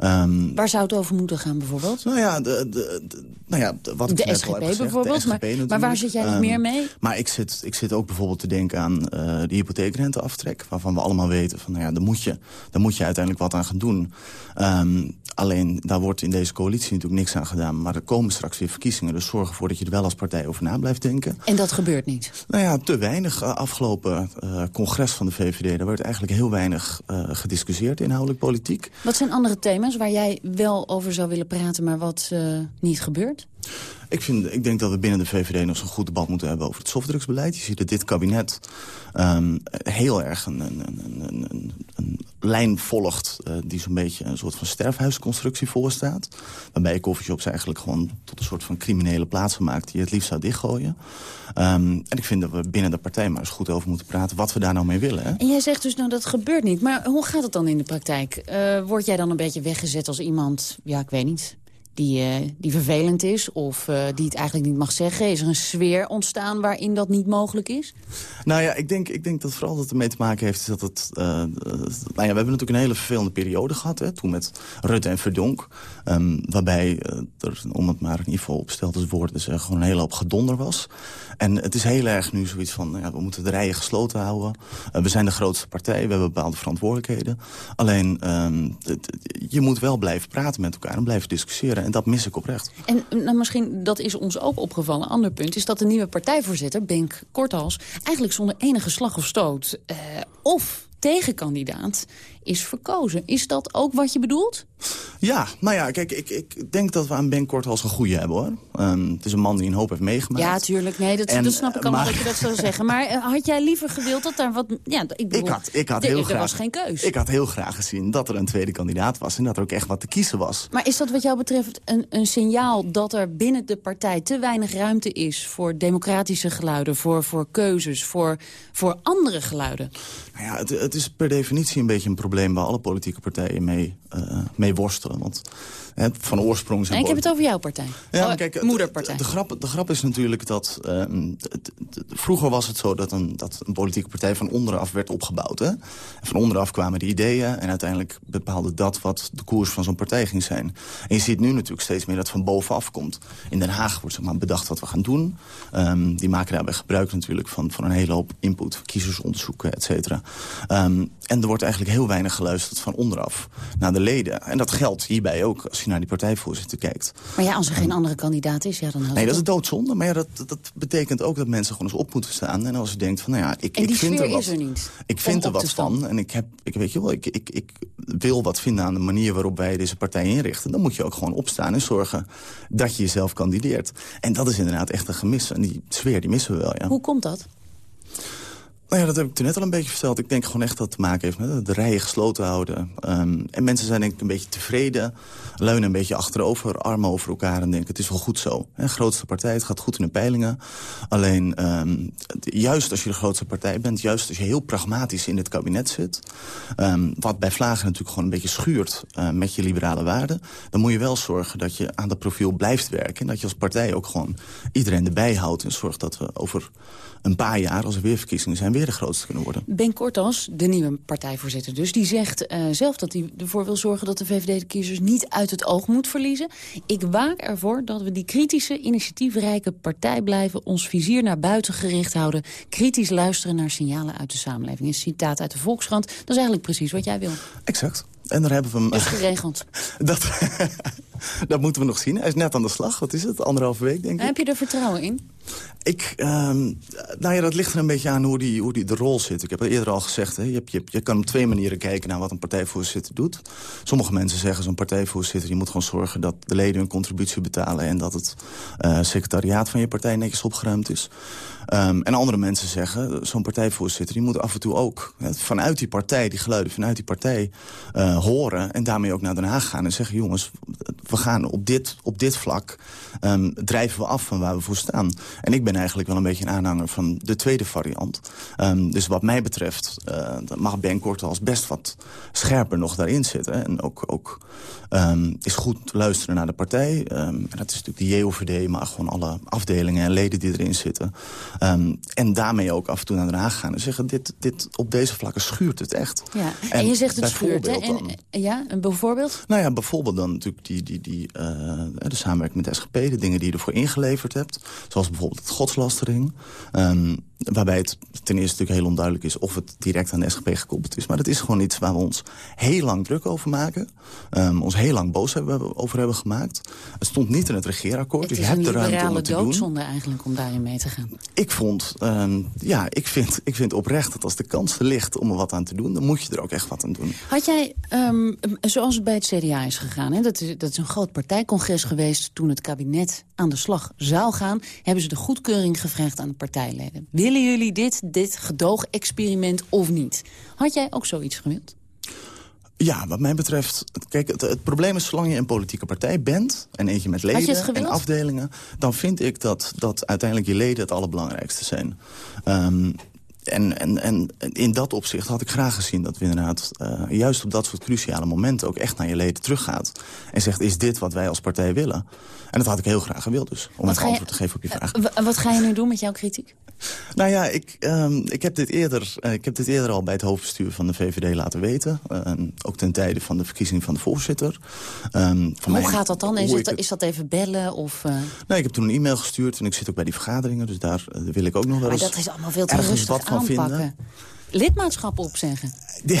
Um, Waar zou het over moeten gaan bijvoorbeeld? Nou ja, de, de, nou ja wat ik de SGP gezegd, bijvoorbeeld. De SGP maar, waar zit jij nog um, meer mee? Maar ik zit, ik zit ook bijvoorbeeld te denken aan uh, de hypotheekrenteaftrek. Waarvan we allemaal weten van, nou ja, daar moet je, daar moet je uiteindelijk wat aan gaan doen. Um, alleen, daar wordt in deze coalitie natuurlijk niks aan gedaan. Maar er komen straks weer verkiezingen. Dus zorg ervoor dat je er wel als partij over na blijft denken. En dat gebeurt niet? Nou ja, te weinig. Uh, afgelopen uh, congres van de VVD, daar werd eigenlijk heel weinig gediscussieerd inhoudelijk politiek. Wat zijn andere thema's waar jij wel over zou willen praten... maar wat niet gebeurt? Ik, vind, ik denk dat we binnen de VVD nog zo'n goed debat moeten hebben over het softdrugsbeleid. Je ziet dat dit kabinet um, heel erg een, een, een, een, lijn volgt... Uh, die zo'n beetje een soort van sterfhuisconstructie voorstaat. Waarbij coffeeshops eigenlijk gewoon tot een soort van criminele plaatsen maakt... die je het liefst zou dichtgooien. Um, en ik vind dat we binnen de partij maar eens goed over moeten praten... wat we daar nou mee willen. Hè? En jij zegt dus, nou dat gebeurt niet. Maar hoe gaat het dan in de praktijk? Uh, word jij dan een beetje weggezet als iemand, ja ik weet niet die, uh, die vervelend is of uh, die het eigenlijk niet mag zeggen? Is er een sfeer ontstaan waarin dat niet mogelijk is? Nou ja, ik denk, ik denk dat vooral dat ermee te maken heeft... dat het, uh, nou ja, we hebben natuurlijk een hele vervelende periode gehad. Hè, toen met Rutte en Verdonk. Um, waarbij er, om het maar in ieder geval op steltes woorden zeggen... gewoon een hele hoop gedonder was. En het is heel erg nu zoiets van... Ja, we moeten de rijen gesloten houden. we zijn de grootste partij, we hebben bepaalde verantwoordelijkheden. Alleen, um, je moet wel blijven praten met elkaar en blijven discussiëren. En dat mis ik oprecht. En nou, misschien, dat is ons ook opgevallen. Ander punt is dat de nieuwe partijvoorzitter, Benk Korthals... eigenlijk zonder enige slag of stoot... Uh, of tegenkandidaat is verkozen. Is dat ook wat je bedoelt? Ja, nou ja, kijk, ik, ik denk dat we aan Ben Korthals een goede hebben, hoor. Um, het is een man die een hoop heeft meegemaakt. Ja, tuurlijk. Nee, dat, en, dat snap ik allemaal maar... dat je dat zou zeggen. Maar uh, had jij liever gewild dat daar wat... Ja, ik, bedoel, ik had, ik had heel er graag, was geen keus. Ik had heel graag gezien dat er een tweede kandidaat was... en dat er ook echt wat te kiezen was. Maar is dat wat jou betreft een, een signaal dat er binnen de partij... te weinig ruimte is voor democratische geluiden... voor, voor keuzes, voor, voor andere geluiden? Nou ja, het, het is per definitie een beetje een probleem... waar alle politieke politieke partijen mee, uh, mee worstelen. Want hè, van oorsprong zijn... ik heb het over jouw partij. Ja, oh, kijk, moederpartij. De, de, grap, de grap is natuurlijk dat... Uh, vroeger was het zo dat een, dat een politieke partij van onderaf werd opgebouwd. Hè? En van onderaf kwamen de ideeën en uiteindelijk bepaalde dat wat de koers van zo'n partij ging zijn. En je ziet nu natuurlijk steeds meer dat van bovenaf komt. In Den Haag wordt zeg maar, bedacht wat we gaan doen. Um, die maken daarbij gebruik natuurlijk van, van een hele hoop input, kiezersonderzoeken, et cetera. Um, en er wordt eigenlijk heel weinig geluisterd van onderaf naar de leden. En dat geldt hierbij ook als je naar die partijvoorzitter kijkt. Maar ja, als er geen andere kandidaat is, ja, dan... Nee, dat is doodzonde. Maar ja, dat, dat betekent ook dat mensen gewoon eens op moeten staan. En als je denkt van, nou ja, ik, ik vind er wat... Er niet, ik vind er wat van. En ik, heb, ik weet je wel, ik, ik, ik wil wat vinden aan de manier waarop wij deze partij inrichten. Dan moet je ook gewoon opstaan en zorgen dat je jezelf kandideert. En dat is inderdaad echt een gemis. En die sfeer, die missen we wel, ja. Hoe komt dat? Nou ja, dat heb ik toen net al een beetje verteld. Ik denk gewoon echt dat het te maken heeft met de rijen gesloten houden. Um, en mensen zijn denk ik een beetje tevreden. Leunen een beetje achterover, armen over elkaar en denken het is wel goed zo. Grootste partij, het gaat goed in de peilingen. Alleen, um, juist als je de grootste partij bent... juist als je heel pragmatisch in het kabinet zit... Um, wat bij Vlagen natuurlijk gewoon een beetje schuurt uh, met je liberale waarden... dan moet je wel zorgen dat je aan dat profiel blijft werken... en dat je als partij ook gewoon iedereen erbij houdt... en zorgt dat we over een paar jaar, als er weer verkiezingen zijn, weer de grootste kunnen worden. Ben Kortans, de nieuwe partijvoorzitter dus, die zegt uh, zelf dat hij ervoor wil zorgen dat de VVD de kiezers niet uit het oog moet verliezen. Ik waak ervoor dat we die kritische, initiatiefrijke partij blijven, ons vizier naar buiten gericht houden, kritisch luisteren naar signalen uit de samenleving. Een citaat uit de Volkskrant, dat is eigenlijk precies wat jij wil. Exact. En daar hebben we hem... Dus geregeld. dat, dat moeten we nog zien. Hij is net aan de slag. Wat is het? Anderhalve week, denk ik. Heb je er vertrouwen in? Ik, um, nou ja, dat ligt er een beetje aan hoe die, hoe die de rol zit. Ik heb het eerder al gezegd, hè, je, je, je kan op twee manieren kijken naar wat een partijvoorzitter doet. Sommige mensen zeggen, zo'n partijvoorzitter, je moet gewoon zorgen dat de leden hun contributie betalen en dat het uh, secretariaat van je partij netjes opgeruimd is. Um, en andere mensen zeggen, zo'n partijvoorzitter, die moet af en toe ook vanuit die partij, die geluiden vanuit die partij, uh, horen en daarmee ook naar Den Haag gaan en zeggen... jongens, we gaan op dit, op dit vlak um, drijven we af van waar we voor staan. En ik ben eigenlijk wel een beetje een aanhanger van de tweede variant. Um, dus wat mij betreft uh, mag Ben Kortels best wat scherper nog daarin zitten. En ook, ook is goed luisteren naar de partij. en dat is natuurlijk de JOVD, maar gewoon alle afdelingen en leden die erin zitten. En daarmee ook af en toe naar Den Haag gaan en zeggen... dit, dit, op deze vlakken schuurt het echt. Ja. En, je zegt het schuurt, hè? En, ja, een bijvoorbeeld? Nou ja, bijvoorbeeld dan natuurlijk die, die, die, uh, de samenwerking met de SGP... de dingen die je ervoor ingeleverd hebt. Zoals bijvoorbeeld het godslastering. Um, waarbij het ten eerste natuurlijk heel onduidelijk is... of het direct aan de SGP gekoppeld is. Maar dat is gewoon iets waar we ons heel lang druk over maken. Um, ons heel lang boos hebben, over hebben gemaakt. Het stond niet in het regeerakkoord. Het is dus je hebt een de ruimte om het te doodzonde eigenlijk om daarin mee te gaan. Ik vond, um, ja, ik vind, ik vind oprecht dat als de kans er ligt om er wat aan te doen... dan moet je er ook echt wat aan doen. Had jij, um, zoals het bij het CDA is gegaan... Hè, dat, is, dat is een groot partijcongres geweest toen het kabinet aan de slag zou gaan... hebben ze de goedkeuring gevraagd aan de partijleden. Willen jullie dit, dit gedoog-experiment of niet? Had jij ook zoiets gewild? Ja, wat mij betreft... Kijk, het, het, probleem is, zolang je een politieke partij bent... en eentje met leden en afdelingen... dan vind ik dat, dat uiteindelijk je leden het allerbelangrijkste zijn. Um, en, en, en in dat opzicht had ik graag gezien dat we inderdaad... Uh, juist op dat soort cruciale momenten ook echt naar je leden teruggaat. En zegt, is dit wat wij als partij willen? En dat had ik heel graag gewild dus, om het antwoord te geven op je vraag. Uh, wat ga je nu doen met jouw kritiek? Nou ja, ik, um, ik, heb dit eerder, uh, ik heb dit eerder al bij het hoofdbestuur van de VVD laten weten. Uh, ook ten tijde van de verkiezing van de voorzitter. Um, van hoe gaat dat dan? Is, het, is dat even bellen? Of, uh... Nee, ik heb toen een e-mail gestuurd en ik zit ook bij die vergaderingen. Dus daar wil ik ook nog wel eens Maar dat is allemaal veel te rustig wat van aanpakken. Vinden. Lidmaatschap opzeggen.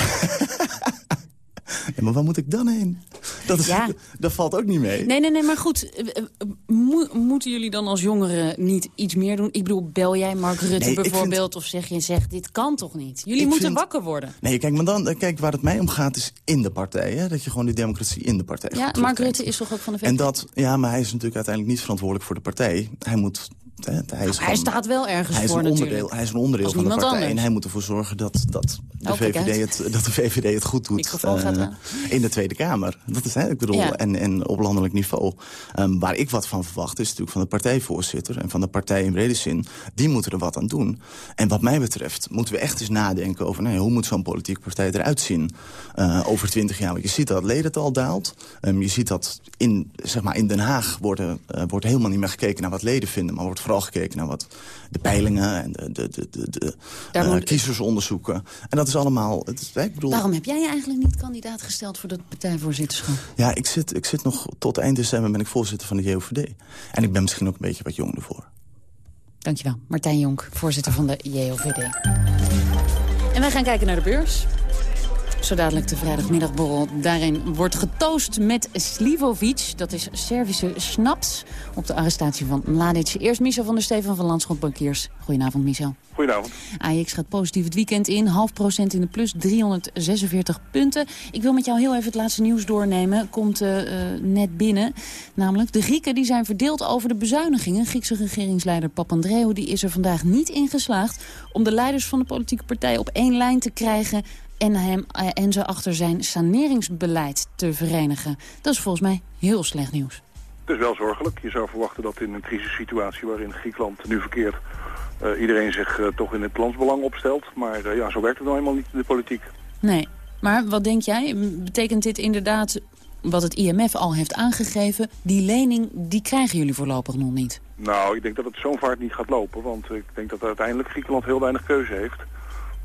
Ja, maar waar moet ik dan heen? Dat, is, ja. dat valt ook niet mee. Nee, nee, nee, maar goed. Eh, eh, Mo moeten jullie dan als jongeren niet iets meer doen? Ik bedoel, bel jij Mark Rutte bijvoorbeeld? Of zeg je, zeg, dit kan toch niet? Jullie moeten wakker worden. Nee, kijk, maar dan, eh, kijk, waar het mij om gaat is in de partij. Hè? Dat je gewoon die democratie in de partij Ja, Mark Rutte is toch ook van de VVD? En dat, ja, maar hij is natuurlijk uiteindelijk niet verantwoordelijk voor de partij. Hij moet hij, is hij staat wel ergens hij voor is een onderdeel, Hij is een onderdeel van de partij. Anders. En hij moet ervoor zorgen dat, dat, de, oh, VVD het, dat de VVD het goed doet uh, in de Tweede Kamer. Dat is, hè, ik bedoel, ja. en, en op landelijk niveau. Um, waar ik wat van verwacht is natuurlijk van de partijvoorzitter... en van de partij in brede zin. Die moeten er wat aan doen. En wat mij betreft moeten we echt eens nadenken over... Nou, hoe moet zo'n politieke partij eruit zien uh, over twintig jaar. Want je ziet dat ledental daalt. Um, je ziet dat in, zeg maar, in Den Haag worden, uh, wordt helemaal niet meer gekeken naar wat leden vinden... maar wordt vooral gekeken naar wat de peilingen en de, de, de, de, de uh, kiezersonderzoeken. En dat is allemaal... Het, ik bedoel... Waarom heb jij je eigenlijk niet kandidaat gesteld voor dat partijvoorzitterschap? Ja, ik zit, ik zit nog tot eind december ben ik voorzitter van de JOVD. En ik ben misschien ook een beetje wat jong ervoor. Dankjewel. Martijn Jonk, voorzitter van de JOVD. En wij gaan kijken naar de beurs. Zo dadelijk de vrijdagmiddagborrel. Daarin wordt getoost met Slivovic. Dat is Servische snaps op de arrestatie van Mladic. Eerst Michel van der Steven van Landschot Bankiers. Goedenavond, Michel. Goedenavond. AX gaat positief het weekend in. Half procent in de plus, 346 punten. Ik wil met jou heel even het laatste nieuws doornemen. Komt uh, net binnen. Namelijk, de Grieken die zijn verdeeld over de bezuinigingen. Griekse regeringsleider Papandreou die is er vandaag niet in geslaagd... om de leiders van de politieke partij op één lijn te krijgen en, hem, eh, en ze achter zijn saneringsbeleid te verenigen. Dat is volgens mij heel slecht nieuws. Het is wel zorgelijk. Je zou verwachten dat in een crisissituatie waarin Griekenland nu verkeert... Uh, iedereen zich uh, toch in het landsbelang opstelt. Maar uh, ja, zo werkt het nou helemaal niet in de politiek. Nee, maar wat denk jij? Betekent dit inderdaad wat het IMF al heeft aangegeven... die lening, die krijgen jullie voorlopig nog niet? Nou, ik denk dat het zo'n vaart niet gaat lopen. Want ik denk dat uiteindelijk Griekenland heel weinig keuze heeft.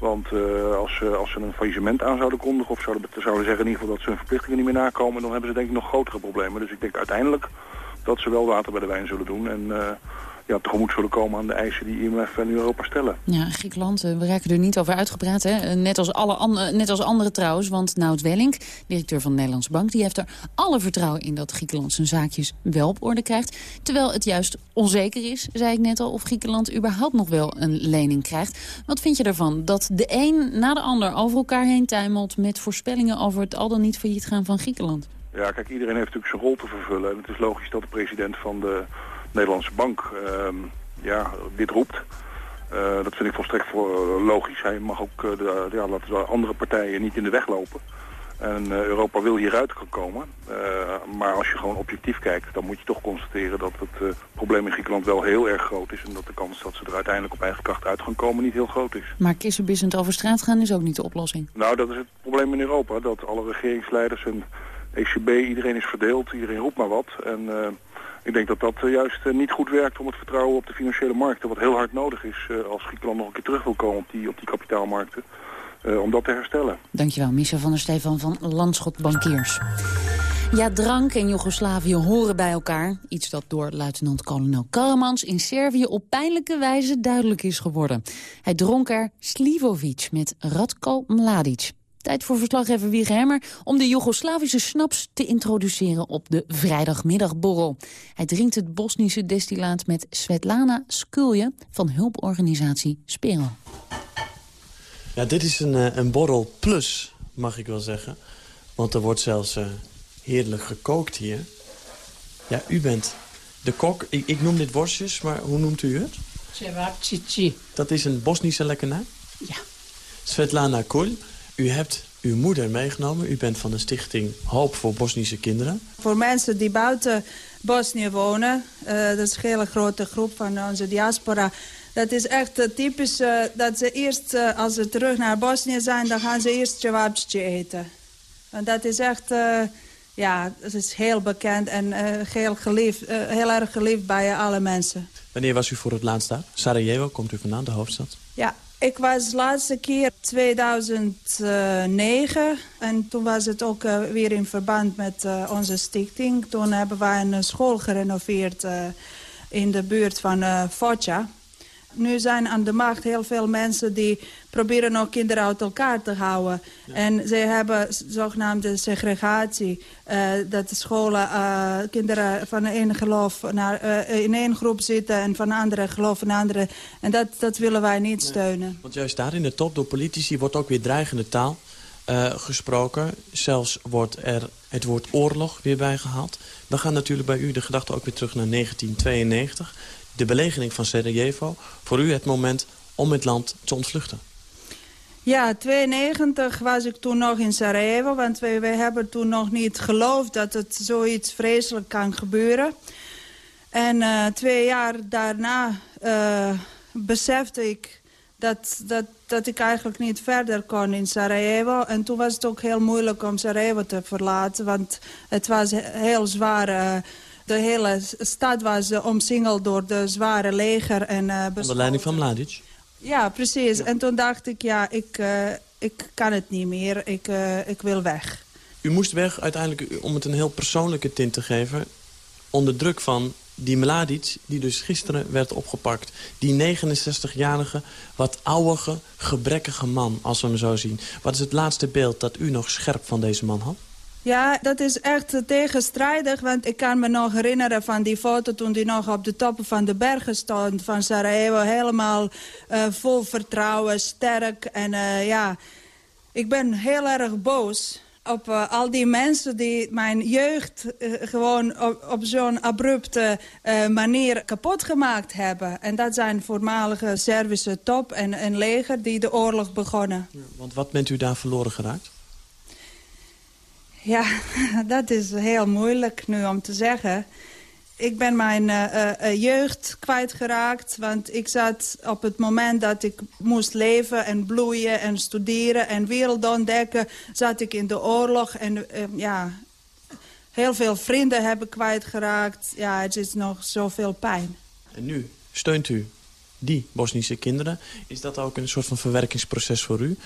Want uh, als, ze, als ze een faillissement aan zouden kondigen of zouden, zouden zeggen in ieder geval dat ze hun verplichtingen niet meer nakomen, dan hebben ze denk ik nog grotere problemen. Dus ik denk uiteindelijk dat ze wel water bij de wijn zullen doen. En uh, ja, tegemoet zullen komen aan de eisen die IMF en Europa stellen. Ja, Griekenland, we raken er niet over uitgepraat. Hè? Net, als alle net als anderen trouwens, want Nout Welling, directeur van de Nederlandse Bank... die heeft er alle vertrouwen in dat Griekenland zijn zaakjes wel op orde krijgt. Terwijl het juist onzeker is, zei ik net al, of Griekenland überhaupt nog wel een lening krijgt. Wat vind je ervan? Dat de een na de ander over elkaar heen tuimelt met voorspellingen over het al dan niet failliet gaan van Griekenland? Ja, kijk, iedereen heeft natuurlijk zijn rol te vervullen. En het is logisch dat de president van de Nederlandse bank uh, ja, dit roept. Uh, dat vind ik volstrekt voor, uh, logisch. Hij mag ook uh, de, ja, laten we andere partijen niet in de weg lopen. En Europa wil hieruit gaan komen. maar als je gewoon objectief kijkt, dan moet je toch constateren dat het probleem in Griekenland wel heel erg groot is. En dat de kans dat ze er uiteindelijk op eigen kracht uit gaan komen niet heel groot is. Maar kissenbissend over straat gaan is ook niet de oplossing? Nou, dat is het probleem in Europa. Dat alle regeringsleiders en ECB, iedereen is verdeeld, iedereen roept maar wat. En ik denk dat dat eh, juist eh, niet goed werkt om het vertrouwen op de financiële markten, wat heel hard nodig is eh, als Griekenland nog een keer terug wil komen op die, op die kapitaalmarkten, om dat te herstellen. Dankjewel, Michel van der Stefan van Landschot Bankiers. Ja, drank en Joegoslavië horen bij elkaar. Iets dat door luitenant-kolonel Karamans in Servië op pijnlijke wijze duidelijk is geworden. Hij dronk er Slivovic met Radko Mladic. Tijd voor verslaggever Wiege Hemmer om de Joegoslavische snaps te introduceren op de vrijdagmiddagborrel. Hij drinkt het Bosnische destillaat met Svetlana Skulje van hulporganisatie Spero. Ja, dit is een, eh, een borrel plus, mag ik wel zeggen. Want er wordt zelfs uh, heerlijk gekookt hier. Ja, u bent de kok. Ik, ik noem dit worstjes, maar hoe noemt u het? Cevapcici. Dat is een Bosnische lekkernij? Ja. Svetlana Kul. U hebt uw moeder meegenomen. U bent van de stichting Hoop voor Bosnische Kinderen. Voor mensen die buiten Bosnië wonen, uh, dat is een hele grote groep van onze diaspora... Dat is echt typisch uh, dat ze eerst, uh, als ze terug naar Bosnië zijn... dan gaan ze eerst cevapcici eten. En dat is echt, ja, dat is heel bekend en heel, geliefd, heel erg geliefd bij alle mensen. Wanneer was u voor het laatst daar? Sarajevo, komt u vandaan, de hoofdstad? Ja, ik was de laatste keer 2009 en toen was het ook uh, weer in verband met uh, onze stichting. Toen hebben wij een school gerenoveerd uh, in de buurt van Foggia. Nu zijn aan de macht heel veel mensen die proberen nog kinderen uit elkaar te houden. Ja. En ze hebben zogenaamde segregatie. Uh, dat de scholen uh, kinderen van één geloof naar, uh, in één groep zitten... en van andere geloof in andere. En dat, dat willen wij niet steunen. Want juist daar in de top door politici wordt ook weer dreigende taal gesproken. Zelfs wordt er het woord oorlog weer bijgehaald. We gaan natuurlijk bij u de gedachte ook weer terug naar 1992 de belegering van Sarajevo voor u het moment om het land te ontvluchten? Ja, 92 was ik toen nog in Sarajevo, want wij, hebben toen nog niet geloofd dat het zoiets vreselijk kan gebeuren. En uh, twee jaar daarna uh, besefte ik dat, dat, dat ik eigenlijk niet verder kon in Sarajevo. En toen was het ook heel moeilijk om Sarajevo te verlaten, want het was heel zwaar... Uh, de hele stad was uh, omsingeld door de zware leger. En, uh, Onder leiding van Mladic? Ja, precies. Ja. En toen dacht ik, ja, ik, uh, ik kan het niet meer. Ik, ik wil weg. U moest weg uiteindelijk, om het een heel persoonlijke tint te geven... onder druk van die Mladic, die dus gisteren werd opgepakt. Die 69-jarige, wat oudige, gebrekkige man, als we hem zo zien. Wat is het laatste beeld dat u nog scherp van deze man had? Ja, dat is echt tegenstrijdig, want ik kan me nog herinneren van die foto... toen hij nog op de toppen van de bergen stond van Sarajevo. Helemaal uh, vol vertrouwen, sterk. En uh, ja, ik ben heel erg boos op uh, al die mensen die mijn jeugd gewoon op, zo'n abrupte manier kapot gemaakt hebben. En dat zijn voormalige Servische top en, en leger die de oorlog begonnen. Ja, want wat bent u daar verloren geraakt? Ja, dat is heel moeilijk nu om te zeggen. Ik ben mijn uh, uh, jeugd kwijtgeraakt, want ik zat op het moment dat ik moest leven en bloeien en studeren en wereld ontdekken, zat ik in de oorlog en ja, heel veel vrienden hebben kwijtgeraakt. Ja, het is nog zoveel pijn. En nu steunt u die Bosnische kinderen. Is dat ook een soort van verwerkingsproces voor u?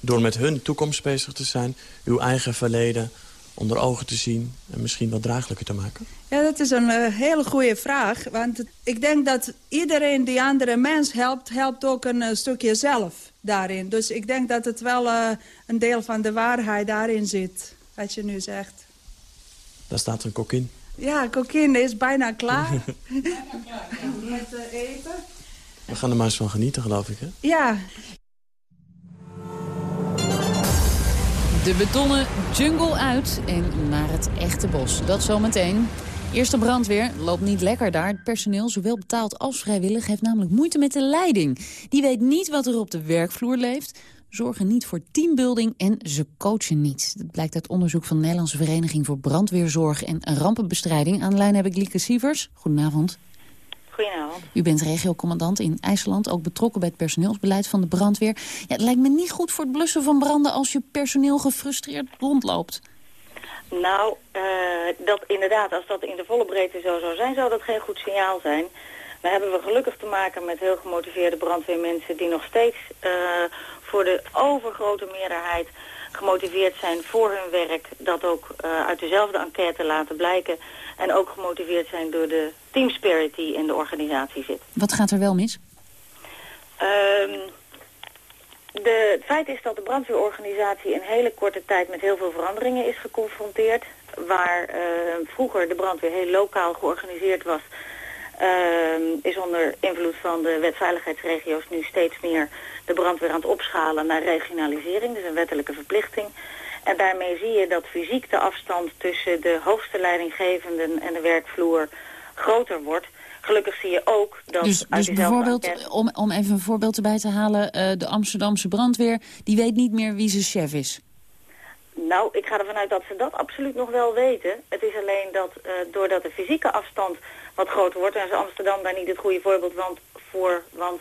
Door met hun toekomst bezig te zijn, uw eigen verleden onder ogen te zien en misschien wat draaglijker te maken? Ja, dat is een uh, hele goede vraag. Want ik denk dat iedereen die andere mens helpt, helpt ook een uh, stukje zelf daarin. Dus ik denk dat het wel uh, een deel van de waarheid daarin zit, wat je nu zegt. Daar staat een kokin. Ja, kokin is bijna klaar. bijna klaar, met eten. We gaan er maar eens van genieten, geloof ik, hè? Ja. De betonnen jungle uit en naar het echte bos. Dat zometeen. Eerste brandweer loopt niet lekker daar. Het personeel, zowel betaald als vrijwillig, heeft namelijk moeite met de leiding. Die weet niet wat er op de werkvloer leeft. zorgen niet voor teambuilding en ze coachen niet. Dat blijkt uit onderzoek van de Nederlandse Vereniging voor Brandweerzorg en Rampenbestrijding. Aan de lijn heb ik Lieke Sievers. Goedenavond. Goedenavond. U bent regiocommandant in IJsland, ook betrokken bij het personeelsbeleid van de brandweer. Ja, het lijkt me niet goed voor het blussen van branden als je personeel gefrustreerd rondloopt. Nou, uh, dat inderdaad, als dat in de volle breedte zo zou zijn, zou dat geen goed signaal zijn. Dan hebben we gelukkig te maken met heel gemotiveerde brandweermensen die nog steeds uh, voor de overgrote meerderheid gemotiveerd zijn voor hun werk. Dat ook uh, uit dezelfde enquête laten blijken. En ook gemotiveerd zijn door de team spirit die in de organisatie zit. Wat gaat er wel mis? Um, de, het feit is dat de brandweerorganisatie in hele korte tijd met heel veel veranderingen is geconfronteerd. Waar uh, vroeger de brandweer heel lokaal georganiseerd was, uh, is onder invloed van de wetveiligheidsregio's nu steeds meer de brandweer aan het opschalen naar regionalisering. Dus een wettelijke verplichting. En daarmee zie je dat fysiek de afstand tussen de hoogste leidinggevenden en de werkvloer groter wordt. Gelukkig zie je ook dat... Dus, dus bijvoorbeeld, om, om even een voorbeeld erbij te halen... Uh, de Amsterdamse brandweer, die weet niet meer wie zijn chef is. Nou, ik ga ervan uit dat ze dat absoluut nog wel weten. Het is alleen dat uh, doordat de fysieke afstand wat groter wordt... en is Amsterdam daar niet het goede voorbeeld want, voor... want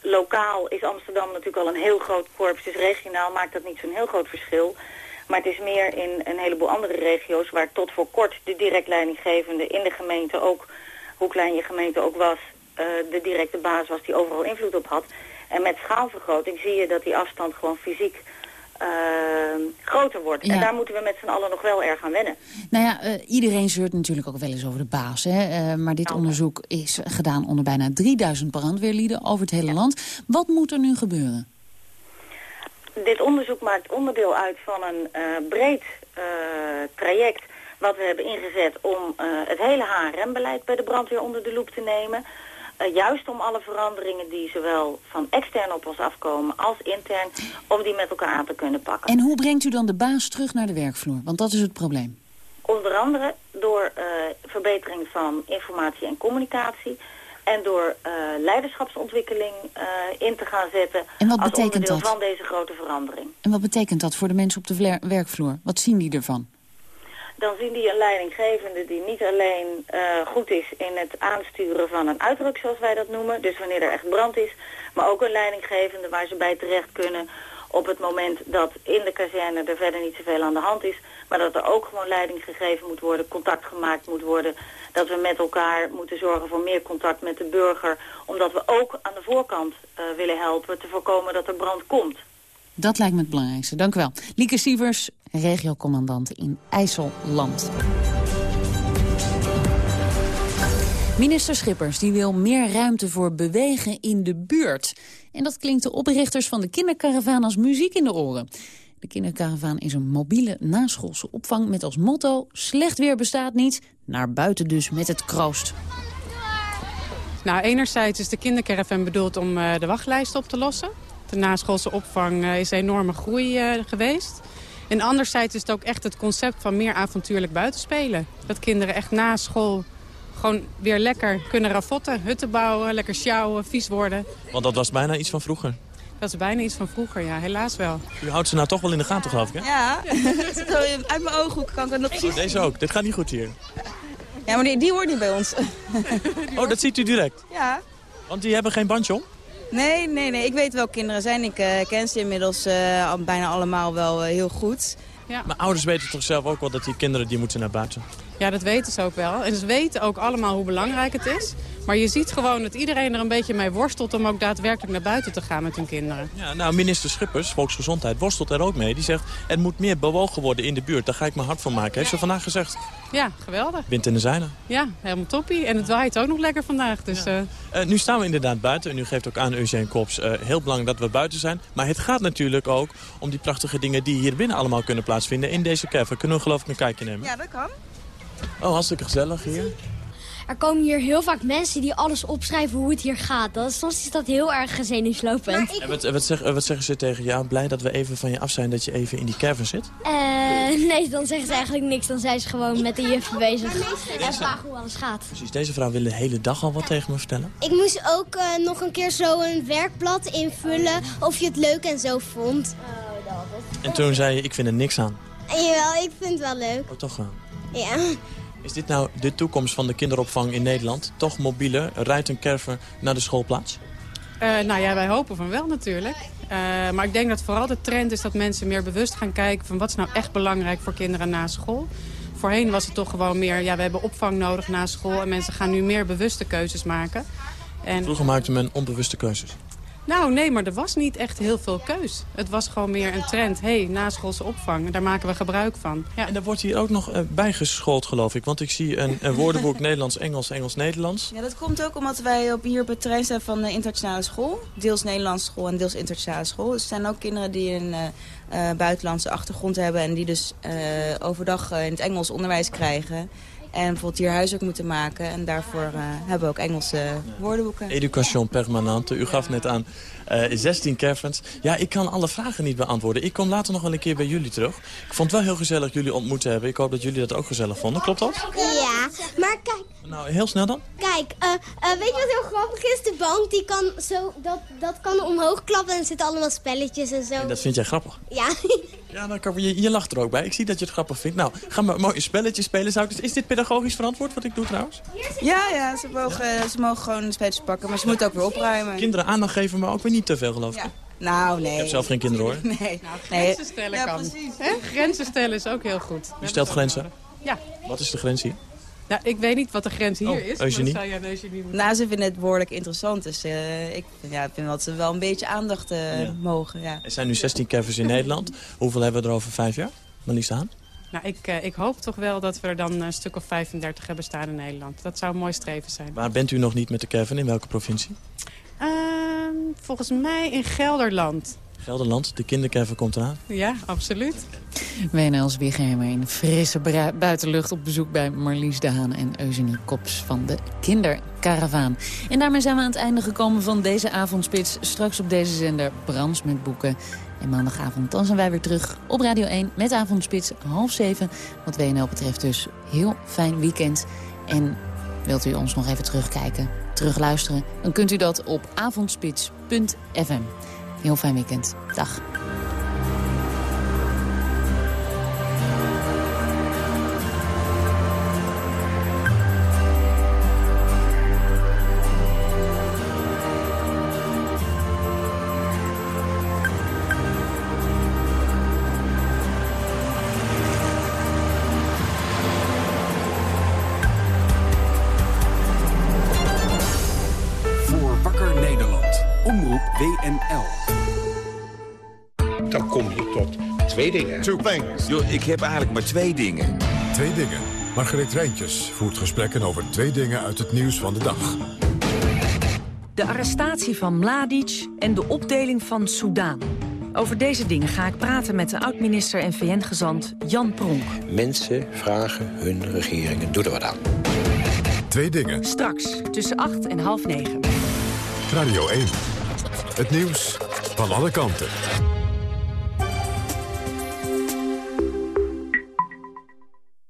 lokaal is Amsterdam natuurlijk al een heel groot korps. Dus regionaal maakt dat niet zo'n heel groot verschil. Maar het is meer in een heleboel andere regio's... waar tot voor kort de direct leidinggevende in de gemeente ook hoe klein je gemeente ook was, uh, de directe baas was die overal invloed op had. En met schaalvergroting zie je dat die afstand gewoon fysiek uh, groter wordt. Ja. En daar moeten we met z'n allen nog wel erg aan wennen. Nou ja, uh, iedereen zeurt natuurlijk ook wel eens over de baas. Hè? Uh, maar dit nou, onderzoek is gedaan onder bijna 3000 brandweerlieden over het hele ja. land. Wat moet er nu gebeuren? Dit onderzoek maakt onderdeel uit van een breed traject wat we hebben ingezet om het hele HRM-beleid bij de brandweer onder de loep te nemen. Uh, juist om alle veranderingen die zowel van extern op ons afkomen als intern, om die met elkaar aan te kunnen pakken. En hoe brengt u dan de baas terug naar de werkvloer? Want dat is het probleem. Onder andere door uh, verbetering van informatie en communicatie en door uh, leiderschapsontwikkeling in te gaan zetten en wat als betekent onderdeel dat? van deze grote verandering. En wat betekent dat voor de mensen op de werkvloer? Wat zien die ervan? Dan zien die een leidinggevende die niet alleen uh, goed is in het aansturen van een uitdruk, zoals wij dat noemen, dus wanneer er echt brand is, maar ook een leidinggevende waar ze bij terecht kunnen op het moment dat in de kazerne er verder niet zoveel aan de hand is, maar dat er ook gewoon leiding gegeven moet worden, contact gemaakt moet worden, dat we met elkaar moeten zorgen voor meer contact met de burger, omdat we ook aan de voorkant uh, willen helpen te voorkomen dat er brand komt. Dat lijkt me het belangrijkste. Dank u wel. Lieke Sievers, regiocommandant in IJsselland. Minister Schippers die wil meer ruimte voor bewegen in de buurt. En dat klinkt de oprichters van de kinderkaravaan als muziek in de oren. De kinderkaravaan is een mobiele naschoolse opvang met als motto... slecht weer bestaat niet, naar buiten dus met het kroost. Nou, enerzijds is de kindercaravan bedoeld om uh, de wachtlijst op te lossen. De naschoolse opvang uh, is een enorme groei uh, geweest. En anderzijds is het ook echt het concept van meer avontuurlijk buitenspelen. Dat kinderen echt na school gewoon weer lekker kunnen ravotten, hutten bouwen, lekker sjouwen, vies worden. Want dat was bijna iets van vroeger. Dat is bijna iets van vroeger, ja, helaas wel. U houdt ze nou toch wel in de gaten, geloof ik, hè? Ja, uit mijn ooghoek kan ik het nog precies oh, Deze ook, dit gaat niet goed hier. Ja, maar die, die hoort niet bij ons. oh, dat ziet u direct? Ja. Want die hebben geen bandje om? Nee, nee, nee. Ik weet welke kinderen zijn. Ik uh, ken ze inmiddels uh, bijna allemaal wel uh, heel goed. Ja. Maar ouders weten toch zelf ook wel dat die kinderen die moeten naar buiten? Ja, dat weten ze ook wel. En ze weten ook allemaal hoe belangrijk het is. Maar je ziet gewoon dat iedereen er een beetje mee worstelt... om ook daadwerkelijk naar buiten te gaan met hun kinderen. Ja, nou, minister Schippers, Volksgezondheid, worstelt er ook mee. Die zegt, er moet meer bewogen worden in de buurt. Daar ga ik me hard van maken. Heeft ze vandaag gezegd? Ja, geweldig. Wind in de zeilen. Ja, helemaal toppie. En het waait ook nog lekker vandaag. Dus, ja. uh... Uh, nu staan we inderdaad buiten. En u geeft ook aan, Eugène Kops, uh, heel belangrijk dat we buiten zijn. Maar het gaat natuurlijk ook om die prachtige dingen... die hier binnen allemaal kunnen plaatsvinden in deze caravan. Kunnen we geloof ik een kijkje nemen? Ja, dat kan. Oh, hartstikke gezellig hier. er komen hier heel vaak mensen die alles opschrijven hoe het hier gaat. Dat, soms is dat heel erg gezenuwslopend. En wat, wat, zeg, wat zeggen ze tegen jou? Blij dat we even van je af zijn dat je even in die caravan zit? Uh, nee, dan zeggen ze eigenlijk niks. Dan zijn ze gewoon met de juffen bezig en vragen hoe alles gaat. Precies, deze vrouw wil de hele dag al wat tegen me vertellen. Ik moest ook uh, nog een keer zo een werkblad invullen of je het leuk en zo vond. En toen zei je, ik vind er niks aan. Jawel, ik vind het wel leuk. Oh, toch wel? Ja. Is dit nou de toekomst van de kinderopvang in Nederland? Toch mobiele, rijdt een caravan naar de schoolplaats? Uh, nou ja, wij hopen van wel natuurlijk. Uh, maar ik denk dat vooral de trend is dat mensen meer bewust gaan kijken... van wat is nou echt belangrijk voor kinderen na school. Voorheen was het toch gewoon meer, ja, we hebben opvang nodig na school... en mensen gaan nu meer bewuste keuzes maken. En, Vroeger maakte men onbewuste keuzes. Nou, nee, maar er was niet echt heel veel keus. Het was gewoon meer een trend. Hé, hey, naschoolse opvang, daar maken we gebruik van. Ja. En daar wordt hier ook nog uh, bijgeschoold, geloof ik. Want ik zie een, een woordenboek Nederlands-Engels, Engels-Nederlands. Ja, dat komt ook omdat wij op, hier op het terrein zijn van de internationale school. Deels Nederlandse school en deels internationale school. Dus er zijn ook kinderen die een uh, buitenlandse achtergrond hebben... en die dus uh, overdag in het Engels onderwijs krijgen... En bijvoorbeeld hier huiswerk moeten maken. En daarvoor uh, hebben we ook Engelse woordenboeken. Education permanente. U gaf net aan uh, 16 caravans. Ja, ik kan alle vragen niet beantwoorden. Ik kom later nog wel een keer bij jullie terug. Ik vond het wel heel gezellig jullie ontmoet te hebben. Ik hoop dat jullie dat ook gezellig vonden. Klopt dat? Ja, maar kijk... Nou, heel snel dan. Kijk, uh, weet je wat heel grappig is? De bank die kan zo, dat, dat kan omhoog klappen en er zitten allemaal spelletjes en zo. En dat vind jij grappig? Ja. Ja, dan kan, je, je lacht er ook bij. Ik zie dat je het grappig vindt. Nou, gaan we mooie spelletjes spelen. Zou ik, is dit pedagogisch verantwoord wat ik doe trouwens? Ja, ja, ze mogen, Ze mogen gewoon spelletjes pakken, maar ze moeten ook weer opruimen. Kinderen aandacht geven, maar ook weer niet te veel geloof ik. Ja. Nou, nee. Ik heb zelf geen kinderen hoor. Nee. Nou, grenzen stellen kan. Ja, precies. Hè? Grenzen stellen is ook heel goed. Je stelt grenzen? Ja. Wat is de grens hier? Nou, ik weet niet wat de grens hier oh, is. Maar zou Eugenie nou, ze vinden het behoorlijk interessant. Dus uh, ik ja, vind dat ze wel een beetje aandacht uh, ja. mogen. Ja. Er zijn nu 16 campers in Nederland. Hoeveel hebben we er over vijf jaar? Marlies aan? Nou, ik, uh, ik hoop toch wel dat we er dan een stuk of 35 hebben staan in Nederland. Dat zou een mooi streven zijn. Waar bent u nog niet met de caravan? In welke provincie? Ehm, volgens mij in Gelderland. Gelderland, de kindercaravan komt eraan. Ja, absoluut. WNL's Wieghemer in frisse buitenlucht op bezoek bij Marlies de Haan en Eugenie Kops van de Kinderkaravaan. En daarmee zijn we aan het einde gekomen van deze avondspits. Straks op deze zender Brams met boeken. En maandagavond dan zijn wij weer terug op Radio 1 met avondspits half zeven. Wat WNL betreft dus heel fijn weekend. En wilt u ons nog even terugkijken, terugluisteren... dan kunt u dat op avondspits.fm. Heel fijn weekend. Dag. Two things. Yo, ik heb eigenlijk maar twee dingen. Twee dingen. Margreet Rijntjes voert gesprekken over twee dingen uit het nieuws van de dag. De arrestatie van Mladic en de opdeling van Soudaan. Over deze dingen ga ik praten met de oud-minister en VN-gezant Jan Pronk. Mensen vragen hun regeringen, doe er wat aan. Twee dingen. Straks, tussen acht en half negen. Radio 1. Het nieuws van alle kanten.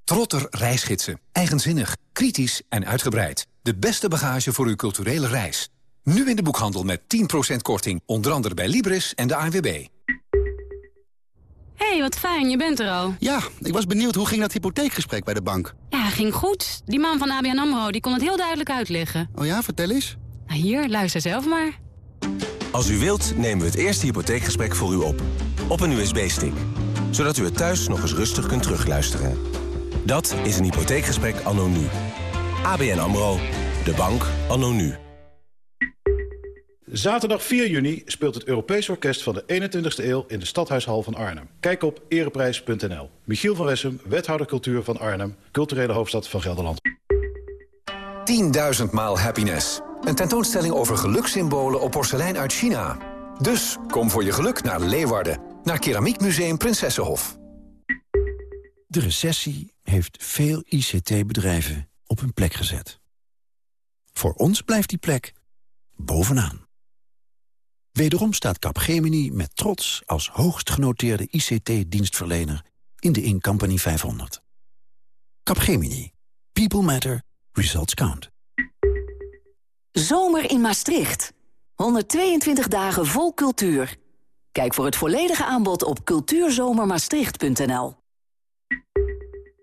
Trotter reisgidsen. Eigenzinnig, kritisch en uitgebreid. De beste bagage voor uw culturele reis. Nu in de boekhandel met 10% korting. Onder andere bij Libris en de ANWB. hey, wat fijn, je bent er al. Ja, ik was benieuwd hoe ging dat hypotheekgesprek bij de bank? Ja, ging goed. Die man van ABN AMRO die kon het heel duidelijk uitleggen. Oh ja, vertel eens. Nou, hier, luister zelf maar. Als u wilt, nemen we het eerste hypotheekgesprek voor u op. Op een USB-stick. Zodat u het thuis nog eens rustig kunt terugluisteren. Dat is een hypotheekgesprek anno nu. ABN AMRO. De bank anno nu. Zaterdag 4 juni speelt het Europees Orkest van de 21ste eeuw... in de Stadhuishal van Arnhem. Kijk op ereprijs.nl. Michiel van Wessem, wethouder cultuur van Arnhem... culturele hoofdstad van Gelderland. 10.000 maal happiness. Een tentoonstelling over gelukssymbolen op porselein uit China. Dus kom voor je geluk naar Leeuwarden. Naar Keramiekmuseum Prinsessenhof. De recessie heeft veel ICT-bedrijven op hun plek gezet. Voor ons blijft die plek bovenaan. Wederom staat Capgemini met trots als hoogst genoteerde ICT-dienstverlener in de Incompany 500. Capgemini. People matter. Results count. Zomer in Maastricht. 122 dagen vol cultuur. Kijk voor het volledige aanbod op cultuurzomermaastricht.nl.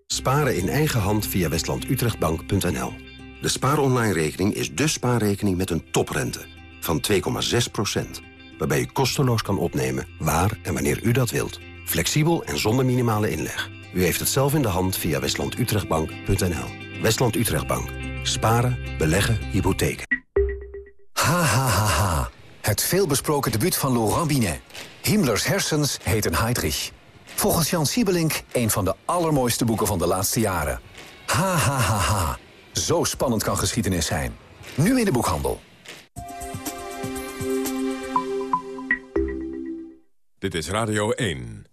Sparen in eigen hand via westlandutrechtbank.nl. De spaaronline-rekening is de spaarrekening met een toprente van 2,6% waarbij u kosteloos kan opnemen waar en wanneer u dat wilt. Flexibel en zonder minimale inleg. U heeft het zelf in de hand via westlandutrechtbank.nl. Westland Utrechtbank. Sparen, beleggen, hypotheken. Ha, ha, ha, ha. Het veelbesproken debuut van Laurent Binet. Himmlers hersens heten Heydrich. Volgens Jan Siebelink een van de allermooiste boeken van de laatste jaren. Ha, ha, ha, ha. Zo spannend kan geschiedenis zijn. Nu in de boekhandel. Dit is Radio 1.